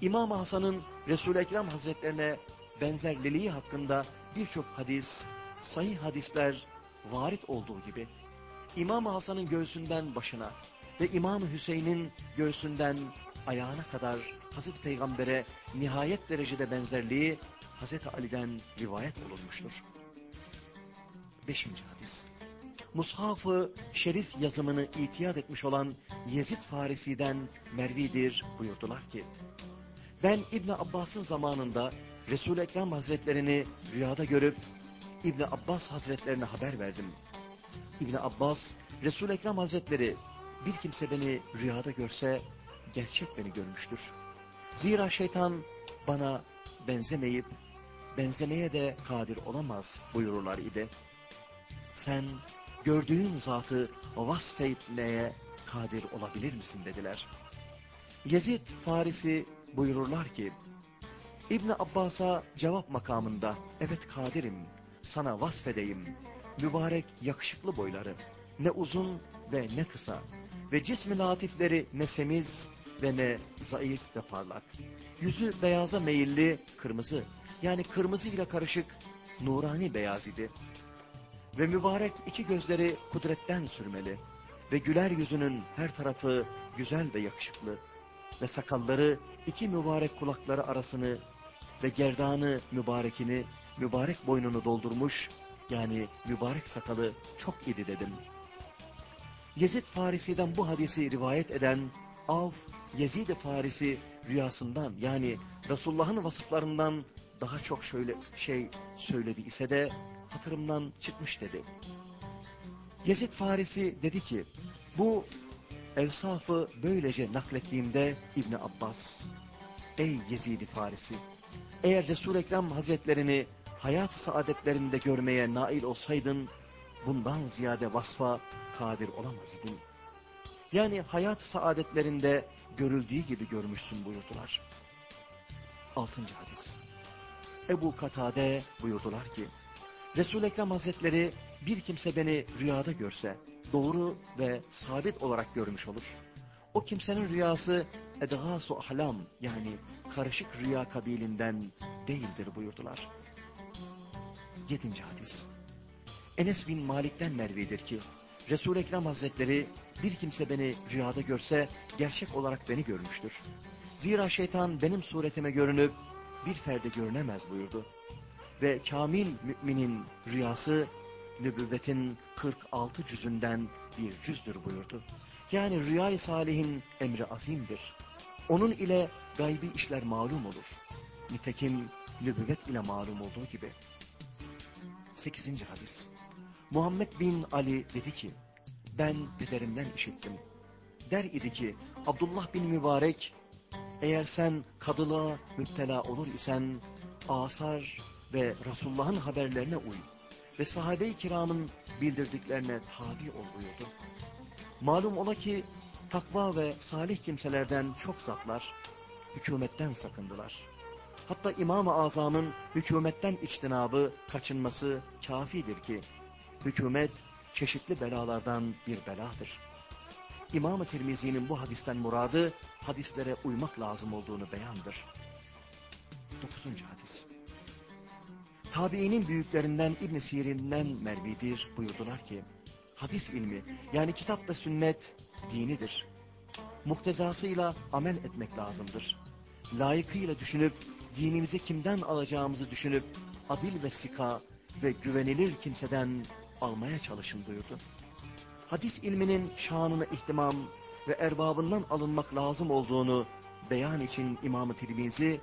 İmam Hasan'ın Resul-i Ekrem Hazretlerine benzerliliği hakkında birçok hadis, sahih hadisler varit olduğu gibi İmam Hasan'ın göğsünden başına ve İmam Hüseyin'in göğsünden ayağına kadar Hazreti Peygamber'e nihayet derecede benzerliği Hazreti Ali'den rivayet olunmuştur. Beşinci hadis. Mushaf-ı Şerif yazımını itiyat etmiş olan Yezid Farisi'den Mervidir buyurdular ki, ben İbn Abbas'ın zamanında Resul-i Ekrem Hazretlerini rüyada görüp İbn Abbas Hazretlerine haber verdim. İbn Abbas, Resul-i Ekrem Hazretleri bir kimse beni rüyada görse gerçek beni görmüştür. Zira şeytan bana benzemeyip benzemeye de kadir olamaz buyururlar idi. Sen gördüğün zatı vasfetmeye kadir olabilir misin dediler. Yezid Farisi buyururlar ki, İbn Abbas'a cevap makamında, evet kadirim, sana vasfedeyim, mübarek yakışıklı boyları, ne uzun ve ne kısa ve cismi latifleri ne semiz ve ne zayıf ve parlak. Yüzü beyaza meyilli kırmızı, yani kırmızı ile karışık nurani beyaz idi. Ve mübarek iki gözleri kudretten sürmeli ve güler yüzünün her tarafı güzel ve yakışıklı ve sakalları iki mübarek kulakları arasını ve gerdanı mübarekini, mübarek boynunu doldurmuş, yani mübarek sakalı çok idi dedim. Yezid Farisi'den bu hadisi rivayet eden Av Yezid Farisi rüyasından yani Resulullah'ın vasıflarından daha çok şöyle şey söyledi ise de hatırımdan çıkmış dedi. Yezid Farisi dedi ki bu evsafı böylece naklettiğimde İbni Abbas ey Yezid Farisi eğer Resul Ekrem Hazretlerini hayat saadetlerinde görmeye nail olsaydın bundan ziyade vasfa kadir olamazdın. Yani hayat saadetlerinde görüldüğü gibi görmüşsün buyurdular. Altıncı hadis. Ebu Katade buyurdular ki, Resul-i Ekrem Hazretleri bir kimse beni rüyada görse, doğru ve sabit olarak görmüş olur. O kimsenin rüyası edgâsu ahlam yani karışık rüya kabilinden değildir buyurdular. Yedinci hadis. Enes bin Malik'ten mervidir ki, Resul-i Ekrem Hazretleri bir kimse beni rüyada görse gerçek olarak beni görmüştür. Zira şeytan benim suretime görünüp bir ferde görünemez buyurdu. Ve kamil müminin rüyası nübüvvetin 46 cüzünden bir cüzdür buyurdu. Yani rüyayı salihin emri azimdir. Onun ile gaybi işler malum olur. Nitekim nübüvvet ile malum olduğu gibi. 8. hadis. Muhammed bin Ali dedi ki, ben pederimden işittim. Der idi ki, Abdullah bin Mübarek, eğer sen kadılığa müptela olur isen, asar ve Resulullah'ın haberlerine uy ve sahabe-i kiramın bildirdiklerine tabi ol buyurdu. Malum ola ki, takva ve salih kimselerden çok zatlar, hükümetten sakındılar. Hatta İmam-ı Azam'ın hükümetten içtinabı, kaçınması kafidir ki, hükümet çeşitli belalardan bir beladır. İmam-ı Tirmizi'nin bu hadisten muradı, hadislere uymak lazım olduğunu beyandır. Dokuzuncu hadis. Tabiinin büyüklerinden İbn Sirin'den mervidir buyurdular ki, hadis ilmi yani kitap ve sünnet dinidir. Muktezasıyla amel etmek lazımdır. Layıkıyla düşünüp dinimizi kimden alacağımızı düşünüp adil ve sika ve güvenilir kimseden almaya çalışın buyurdu. Hadis ilminin şanına ihtimam ve erbabından alınmak lazım olduğunu beyan için İmam-ı Tirmizi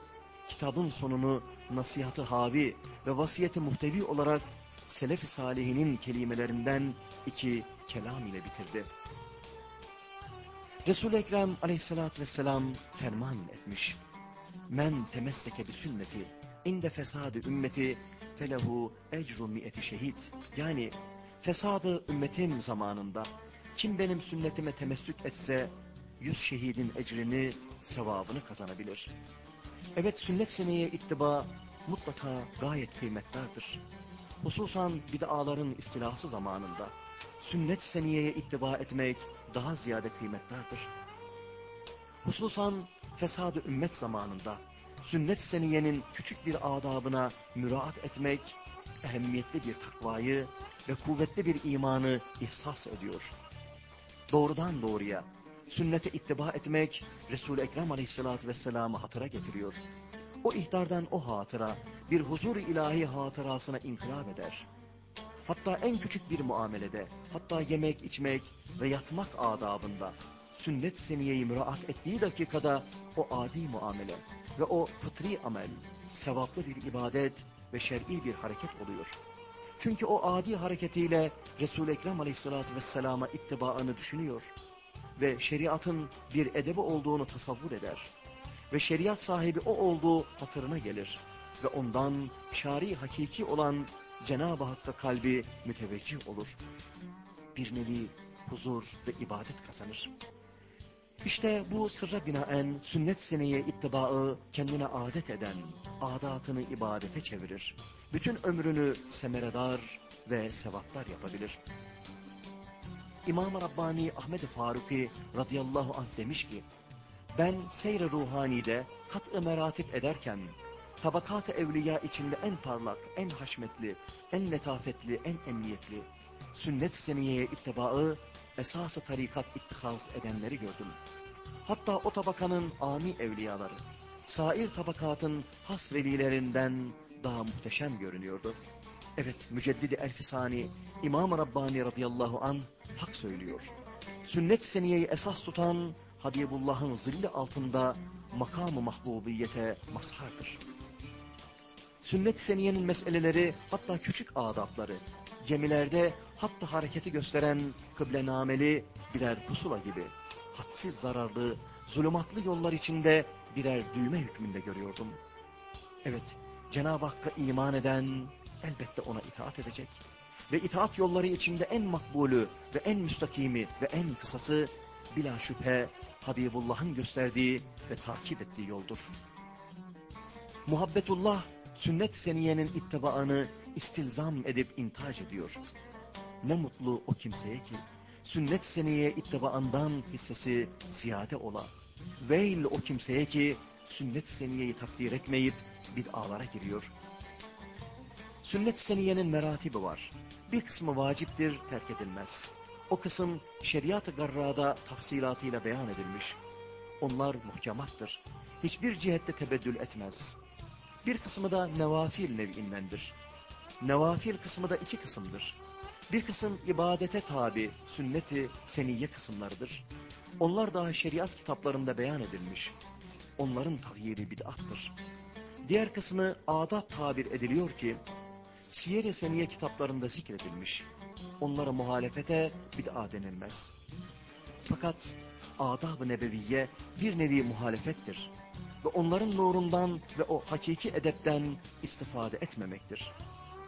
kitabın sonunu nasihatı havi ve vasiyeti muhtevi olarak Selef-i Salihinin kelimelerinden iki kelam ile bitirdi. Resul-i Ekrem aleyhissalatü vesselam ferman etmiş. Men temesseke bi sünneti inde fesadı ümmeti felehu ecru mi'eti şehit. Yani fesadı ümmetim zamanında kim benim sünnetime temessük etse yüz şehidin ecrini, sevabını kazanabilir. Evet sünnet seneye ittiba mutlaka gayet kıymetlidir. Hususan bid'aların istilası zamanında sünnet seniyeye ittiba etmek daha ziyade kıymetlidir. Hususan fesadı ümmet zamanında sünnet seniyenin küçük bir adabına müraat etmek, ehemmiyetli bir takvayı ve kuvvetli bir imanı ihsas ediyor. Doğrudan doğruya sünnete ittiba etmek Resul-i Ekrem aleyhissalatü vesselam'ı hatıra getiriyor. O ihtardan o hatıra bir huzur ilahi hatırasına inkılap eder. Hatta en küçük bir muamelede, hatta yemek, içmek ve yatmak adabında sünnet seniyeyi müraat ettiği dakikada o adi muamele ve o fıtri amel, sevaplı bir ibadet ve şer'i bir hareket oluyor. Çünkü o adi hareketiyle Resul-i Ekrem aleyhissalatü vesselama ittibaını düşünüyor ve şeriatın bir edebi olduğunu tasavvur eder ve şeriat sahibi o olduğu hatırına gelir ve ondan şari hakiki olan Cenab-ı Hakk'a kalbi müteveccih olur. Bir nevi huzur ve ibadet kazanır. İşte bu sırra binaen sünnet seneye ittibaı kendine adet eden, adatını ibadete çevirir. Bütün ömrünü semeredar ve sevaplar yapabilir. İmam-ı Rabbani Ahmet-i Faruki radıyallahu anh demiş ki, ben seyre ruhanide kat-ı meratip ederken, tabakat-ı evliya içinde en parlak, en haşmetli, en letafetli, en emniyetli, sünnet seniyeye ittibaı, esas-ı tarikat ittihaz edenleri gördüm. Hatta o tabakanın ami evliyaları, sair tabakatın has velilerinden daha muhteşem görünüyordu. Evet, Müceddidi Elfisani, İmam-ı Rabbani radıyallahu an hak söylüyor. Sünnet seniyeyi esas tutan Habibullah'ın zilli altında makamı mahbubiyete mazhardır. Sünnet seniyenin meseleleri hatta küçük adapları, gemilerde hatta hareketi gösteren kıblenameli birer pusula gibi, hadsiz zararlı, zulümatlı yollar içinde birer düğme hükmünde görüyordum. Evet, Cenab-ı Hakk'a iman eden elbette ona itaat edecek. Ve itaat yolları içinde en makbulü ve en müstakimi ve en kısası bila şüphe Habibullah'ın gösterdiği ve takip ettiği yoldur. Muhabbetullah sünnet seniyenin ittibaını istilzam edip intac ediyor. Ne mutlu o kimseye ki sünnet seniyeye ittibaından hissesi ziyade ola. Veil o kimseye ki sünnet seniyeyi takdir etmeyip bid'alara giriyor. Sünnet seniyenin meratibi var. Bir kısmı vaciptir, terk edilmez. O kısım şeriat-ı garrada tafsilatıyla beyan edilmiş. Onlar muhkemattır. Hiçbir cihette tebeddül etmez. Bir kısmı da nevafil nev'indendir. Nevafil kısmı da iki kısımdır. Bir kısım ibadete tabi, sünneti, seniye kısımlarıdır. Onlar daha şeriat kitaplarında beyan edilmiş. Onların tahyiri bid'attır. Diğer kısmı adab tabir ediliyor ki, Siyer-i Seniye kitaplarında zikredilmiş. Onlara muhalefete bid'a denilmez. Fakat adab-ı nebeviye bir nevi muhalefettir. Ve onların nurundan ve o hakiki edepten istifade etmemektir.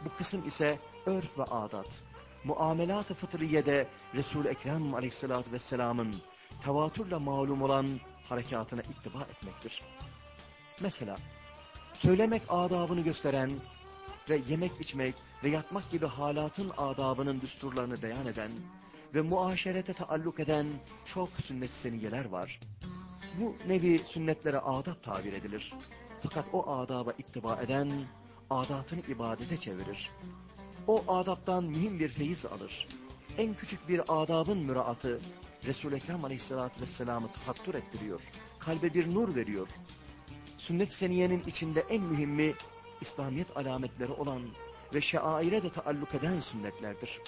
Bu kısım ise örf ve adat. Muamelat-ı fıtriyede Resul-i Ekrem aleyhissalatü vesselamın tevatürle malum olan harekatına ittiba etmektir. Mesela söylemek adabını gösteren ve yemek içmek ve yatmak gibi halatın adabının düsturlarını beyan eden ve muaşerete taalluk eden çok sünnet seniyeler var. Bu nevi sünnetlere adab tabir edilir. Fakat o adaba ittiba eden adatını ibadete çevirir. O adaptan mühim bir feyiz alır. En küçük bir adabın müraatı Resul-i Ekrem aleyhissalatü vesselam'ı tahattur ettiriyor. Kalbe bir nur veriyor. Sünnet seniyenin içinde en mühimmi İslamiyet alametleri olan ve şaire de taalluk eden sünnetlerdir.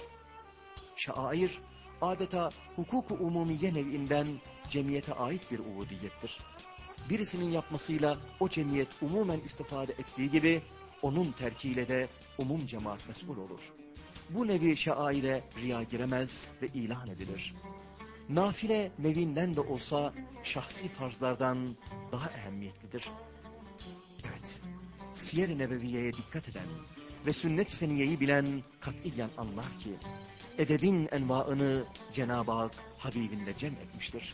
Şair adeta hukuku umumiye nevinden cemiyete ait bir ubudiyettir. Birisinin yapmasıyla o cemiyet umumen istifade ettiği gibi onun terkiyle de umum cemaat mesul olur. Bu nevi şaire riya giremez ve ilan edilir. Nafile nevinden de olsa şahsi farzlardan daha ehemmiyetlidir. Evet, Siyer-i Nebeviye'ye dikkat eden ve sünnet seniyeyi bilen katiyen anlar ki, edebin envaını Cenab-ı Hak Habibinde cem etmiştir.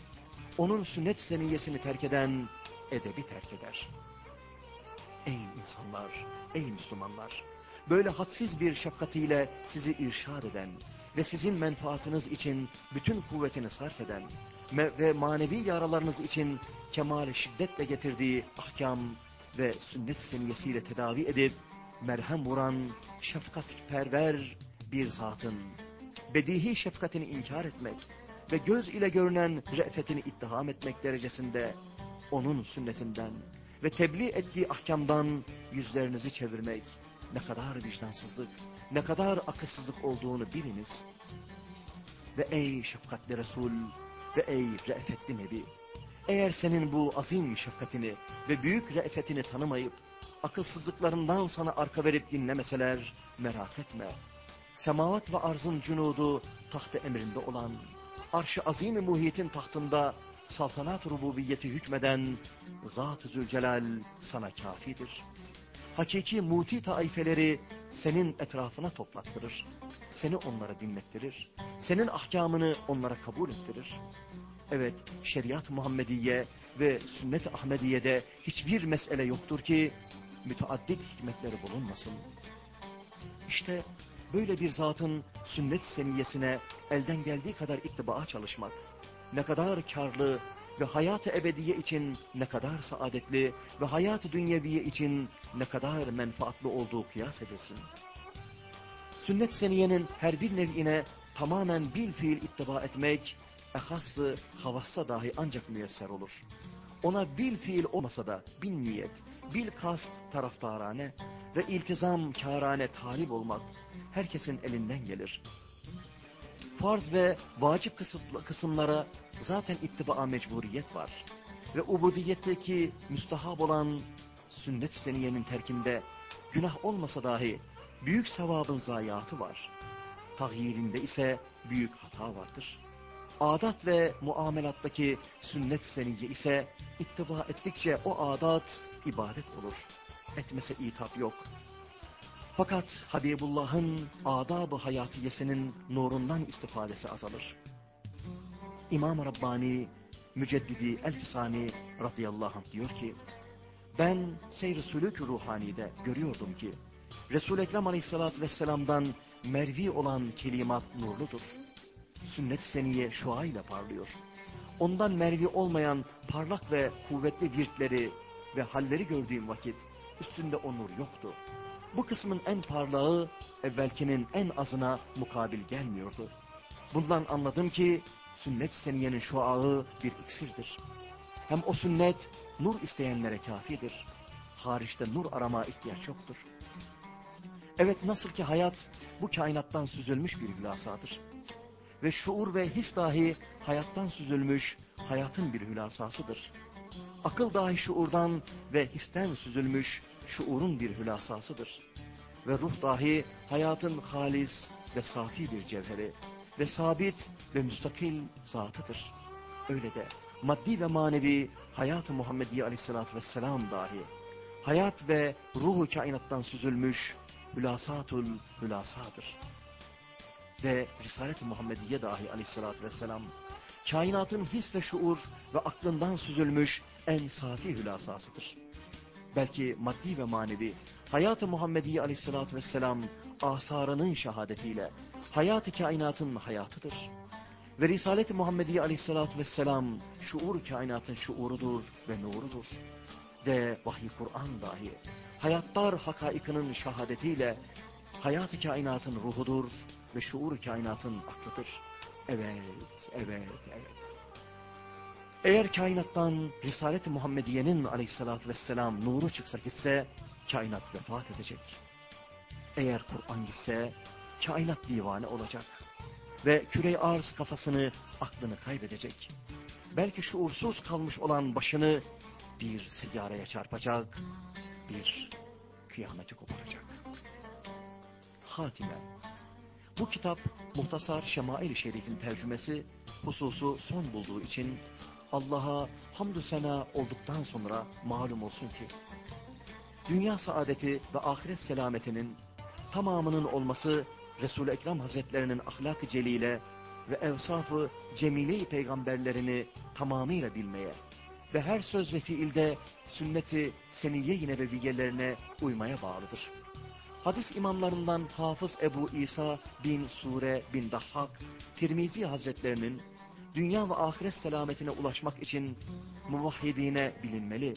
Onun sünnet seniyesini terk eden edebi terk eder. Ey insanlar, ey Müslümanlar! Böyle hadsiz bir şefkatiyle sizi irşad eden ve sizin menfaatınız için bütün kuvvetini sarf eden ve manevi yaralarınız için kemal şiddetle getirdiği ahkam ve sünnet seniyesiyle tedavi edip merhem vuran şefkat perver bir zatın bedihi şefkatini inkar etmek ve göz ile görünen re'fetini ittiham etmek derecesinde onun sünnetinden ve tebliğ ettiği ahkamdan yüzlerinizi çevirmek ne kadar vicdansızlık, ne kadar akılsızlık olduğunu biliniz. Ve ey şefkatli Resul ve ey re'fetli Nebi, eğer senin bu azim şefkatini ve büyük re'fetini tanımayıp, akılsızlıklarından sana arka verip dinlemeseler merak etme. Semavat ve arzın cunudu tahtı emrinde olan, arş-ı azim muhitin tahtında saltanat rububiyeti hükmeden Zat-ı Zülcelal sana kafidir. Hakiki muti taifeleri senin etrafına toplattırır. Seni onlara dinlettirir. Senin ahkamını onlara kabul ettirir. Evet, şeriat Muhammediye ve sünnet Ahmediye'de hiçbir mesele yoktur ki müteaddit hikmetleri bulunmasın. İşte böyle bir zatın sünnet seniyesine elden geldiği kadar ittibaa çalışmak, ne kadar karlı ve hayat-ı ebediye için ne kadar saadetli ve hayat-ı dünyeviye için ne kadar menfaatlı olduğu kıyas edilsin. Sünnet seniyenin her bir nev'ine tamamen bil fiil ittiba etmek, ehassı havassa dahi ancak müyesser olur. ona bil fiil olmasa da bin niyet, bil kast taraftarane ve iltizam kârane talip olmak herkesin elinden gelir. Farz ve vacip kısımlara zaten ittiba mecburiyet var. Ve ubudiyetteki müstahap olan sünnet seniyenin terkinde günah olmasa dahi büyük sevabın zayiatı var. Tahyirinde ise büyük hata vardır. Adat ve muamelattaki sünnet seniye ise ittiba ettikçe o adat ibadet olur. Etmese itap yok. Fakat Habibullah'ın adab-ı hayatiyesinin nurundan istifadesi azalır. İmam Rabbani, Müceddidi Elfisani radıyallahu anh diyor ki, ben seyr-i sülük ruhanide görüyordum ki, Resul-i Ekrem aleyhissalatü vesselam'dan mervi olan kelimat nurludur. Sünnet seniye şua ile parlıyor. Ondan mervi olmayan parlak ve kuvvetli virtleri ve halleri gördüğüm vakit üstünde o nur yoktu. Bu kısmın en parlağı evvelkinin en azına mukabil gelmiyordu. Bundan anladım ki sünnet seniyenin şuağı bir iksirdir. Hem o sünnet nur isteyenlere kafidir. Hariçte nur arama ihtiyaç yoktur. Evet nasıl ki hayat bu kainattan süzülmüş bir hülasadır. Ve şuur ve his dahi hayattan süzülmüş hayatın bir hülasasıdır. Akıl dahi şuurdan ve histen süzülmüş şuurun bir hülasasıdır. Ve ruh dahi hayatın halis ve safi bir cevheri ve sabit ve müstakil zatıdır. Öyle de maddi ve manevi hayat-ı Muhammediye aleyhissalatü vesselam dahi hayat ve ruhu kainattan süzülmüş hülasatul hülasadır. Ve Risalet-i Muhammediye dahi aleyhissalatü vesselam kainatın his ve şuur ve aklından süzülmüş en safi hülasasıdır. Belki maddi ve manevi hayat-ı Muhammediye aleyhissalatü vesselam asarının şehadetiyle hayat-ı kainatın hayatıdır. Ve Risalet-i Muhammediye aleyhissalatü vesselam şuur kainatın şuurudur ve nurudur. Ve vahiy Kur'an dahi hayatlar hakaikinin şehadetiyle hayat-ı kainatın ruhudur ve şuur kainatın aklıdır. Evet, evet, evet. Eğer kainattan Risalet-i Muhammediye'nin aleyhissalatü vesselam nuru çıksa gitse, kainat vefat edecek. Eğer Kur'an gitse, kainat divane olacak. Ve küre arz kafasını, aklını kaybedecek. Belki şuursuz kalmış olan başını bir seyyareye çarpacak, bir kıyameti koparacak. Hatime bu kitap Muhtasar Şemail-i Şerif'in tercümesi hususu son bulduğu için Allah'a hamdü sena olduktan sonra malum olsun ki dünya saadeti ve ahiret selametinin tamamının olması Resul-i Ekrem Hazretlerinin ahlak-ı celile ve evsafı cemile-i peygamberlerini tamamıyla bilmeye ve her söz ve fiilde sünneti seniyye-i nebeviyelerine uymaya bağlıdır. Hadis imamlarından Hafız Ebu İsa bin Sure bin Dahhak, Tirmizi Hazretlerinin dünya ve ahiret selametine ulaşmak için muvahhidine bilinmeli,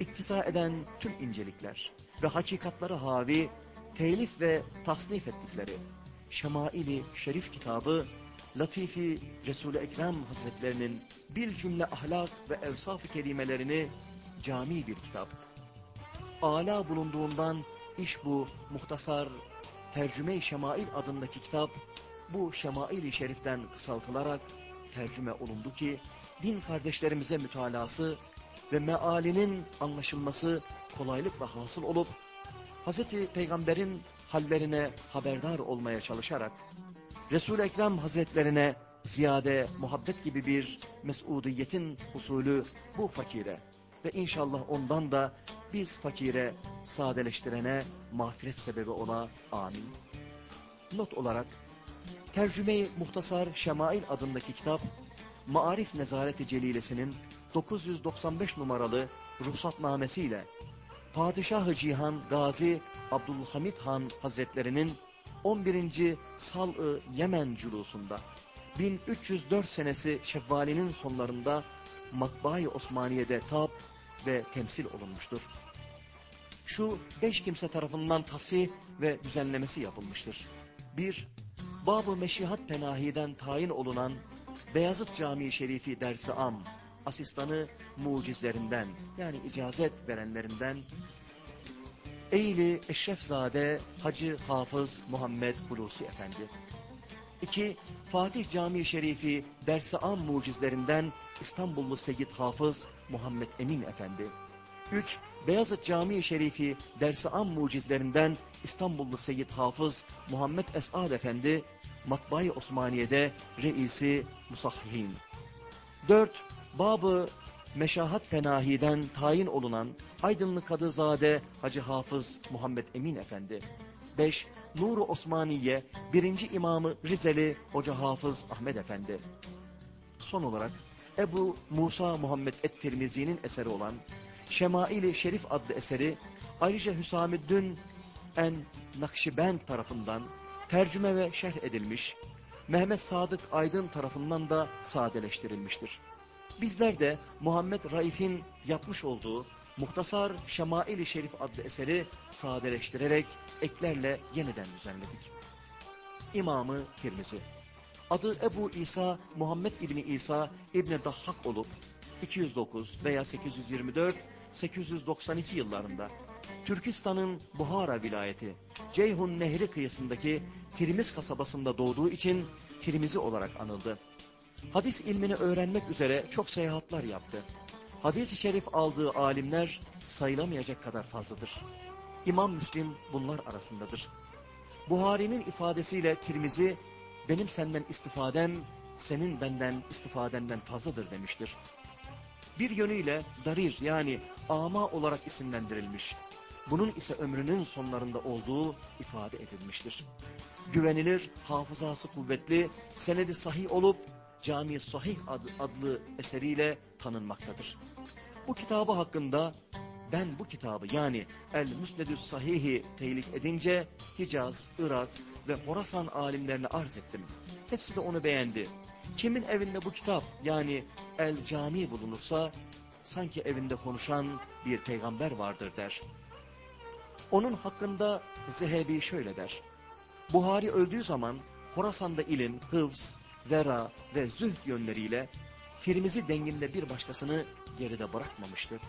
İktisa eden tüm incelikler ve hakikatları havi, telif ve tasnif ettikleri Şemaili Şerif kitabı, Latifi Resul-i Ekrem Hazretlerinin bir cümle ahlak ve evsaf-ı kelimelerini cami bir kitap. Ala bulunduğundan İş bu muhtasar Tercüme-i Şemail adındaki kitap bu Şemail-i Şerif'ten kısaltılarak tercüme olundu ki din kardeşlerimize mütalası ve mealinin anlaşılması kolaylıkla hasıl olup Hz. Peygamber'in hallerine haberdar olmaya çalışarak Resul-i Ekrem Hazretlerine ziyade muhabbet gibi bir mesudiyetin usulü bu fakire ve inşallah ondan da biz fakire sadeleştirene mağfiret sebebi ola amin. Not olarak Tercüme-i Muhtasar Şemail adındaki kitap Maarif Nezareti Celilesi'nin 995 numaralı ruhsatnamesiyle Padişah-ı Cihan Gazi Abdülhamid Han Hazretlerinin 11. Sal-ı Yemen cülusunda 1304 senesi Şevvali'nin sonlarında Matbaa-i Osmaniye'de tab ve temsil olunmuştur şu beş kimse tarafından tasih ve düzenlemesi yapılmıştır. 1. Bab-ı Meşihat Penahi'den tayin olunan Beyazıt Camii Şerifi dersi am asistanı mucizlerinden yani icazet verenlerinden Eğli Eşrefzade Hacı Hafız Muhammed Hulusi Efendi. 2. Fatih Camii Şerifi Dersi Am mucizlerinden İstanbullu Seyyid Hafız Muhammed Emin Efendi. 3. Beyazıt Camii Şerifi Dersi Am mucizlerinden İstanbullu Seyyid Hafız Muhammed Esad Efendi, Matbaa-i Osmaniye'de reisi Musahhin. 4. Babı Meşahat Penahi'den tayin olunan Aydınlı Kadızade Hacı Hafız Muhammed Emin Efendi. 5. Nuru Osmaniye 1. İmamı Rizeli Hoca Hafız Ahmet Efendi. Son olarak Ebu Musa Muhammed Et-Tirmizi'nin eseri olan Şemaili Şerif adlı eseri ayrıca Hüsamüddin en Nakşibend tarafından tercüme ve şerh edilmiş, Mehmet Sadık Aydın tarafından da sadeleştirilmiştir. Bizler de Muhammed Raif'in yapmış olduğu Muhtasar Şemail-i Şerif adlı eseri sadeleştirerek eklerle yeniden düzenledik. İmamı Tirmizi Adı Ebu İsa Muhammed İbni İsa İbni Dahhak olup 209 veya 824 892 yıllarında Türkistan'ın Buhara vilayeti Ceyhun Nehri kıyısındaki Tirmiz kasabasında doğduğu için Tirmizi olarak anıldı. Hadis ilmini öğrenmek üzere çok seyahatler yaptı. Hadis-i şerif aldığı alimler sayılamayacak kadar fazladır. İmam Müslim bunlar arasındadır. Buhari'nin ifadesiyle Tirmizi, benim senden istifadem, senin benden istifadenden fazladır demiştir. Bir yönüyle darir yani ama olarak isimlendirilmiş. Bunun ise ömrünün sonlarında olduğu ifade edilmiştir. Güvenilir, hafızası kuvvetli, senedi sahih olup Cami Sahih adlı, adlı eseriyle tanınmaktadır. Bu kitabı hakkında ben bu kitabı yani El Müsnedü Sahih'i teylik edince Hicaz, Irak ve Horasan alimlerine arz ettim. Hepsi de onu beğendi. Kimin evinde bu kitap yani El Cami bulunursa sanki evinde konuşan bir peygamber vardır der. Onun hakkında Zehebi şöyle der. Buhari öldüğü zaman Horasan'da ilim, hıfz, vera ve zühd yönleriyle Tirmizi denginde bir başkasını geride bırakmamıştı.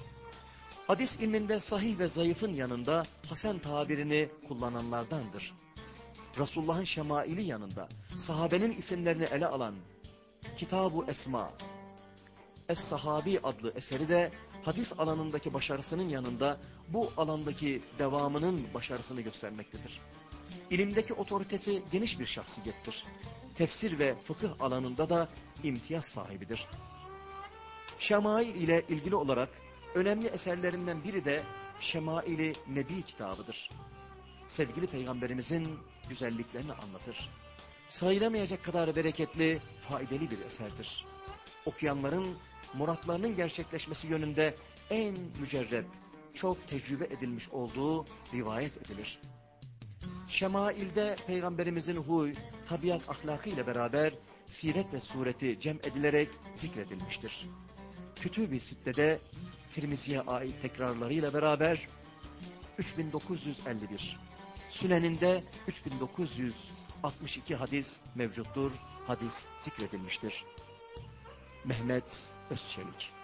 Hadis ilminde sahih ve zayıfın yanında Hasan tabirini kullananlardandır. Resulullah'ın şemaili yanında sahabenin isimlerini ele alan Kitab-ı Esma, Es-Sahabi adlı eseri de hadis alanındaki başarısının yanında bu alandaki devamının başarısını göstermektedir. İlimdeki otoritesi geniş bir şahsiyettir. Tefsir ve fıkıh alanında da imtiyaz sahibidir. Şemail ile ilgili olarak önemli eserlerinden biri de Şemaili Nebi kitabıdır. Sevgili Peygamberimizin güzelliklerini anlatır. Sayılamayacak kadar bereketli, faydalı bir eserdir. Okuyanların muratlarının gerçekleşmesi yönünde en mücerreb, çok tecrübe edilmiş olduğu rivayet edilir. Şemail'de Peygamberimizin huy, tabiat ahlakı ile beraber siret ve sureti cem edilerek zikredilmiştir. Kütüb-i Sitte'de Tirmizi'ye ait tekrarlarıyla beraber 3951, Sünen'inde 3962 hadis mevcuttur, hadis zikredilmiştir. Mehmet Özçelik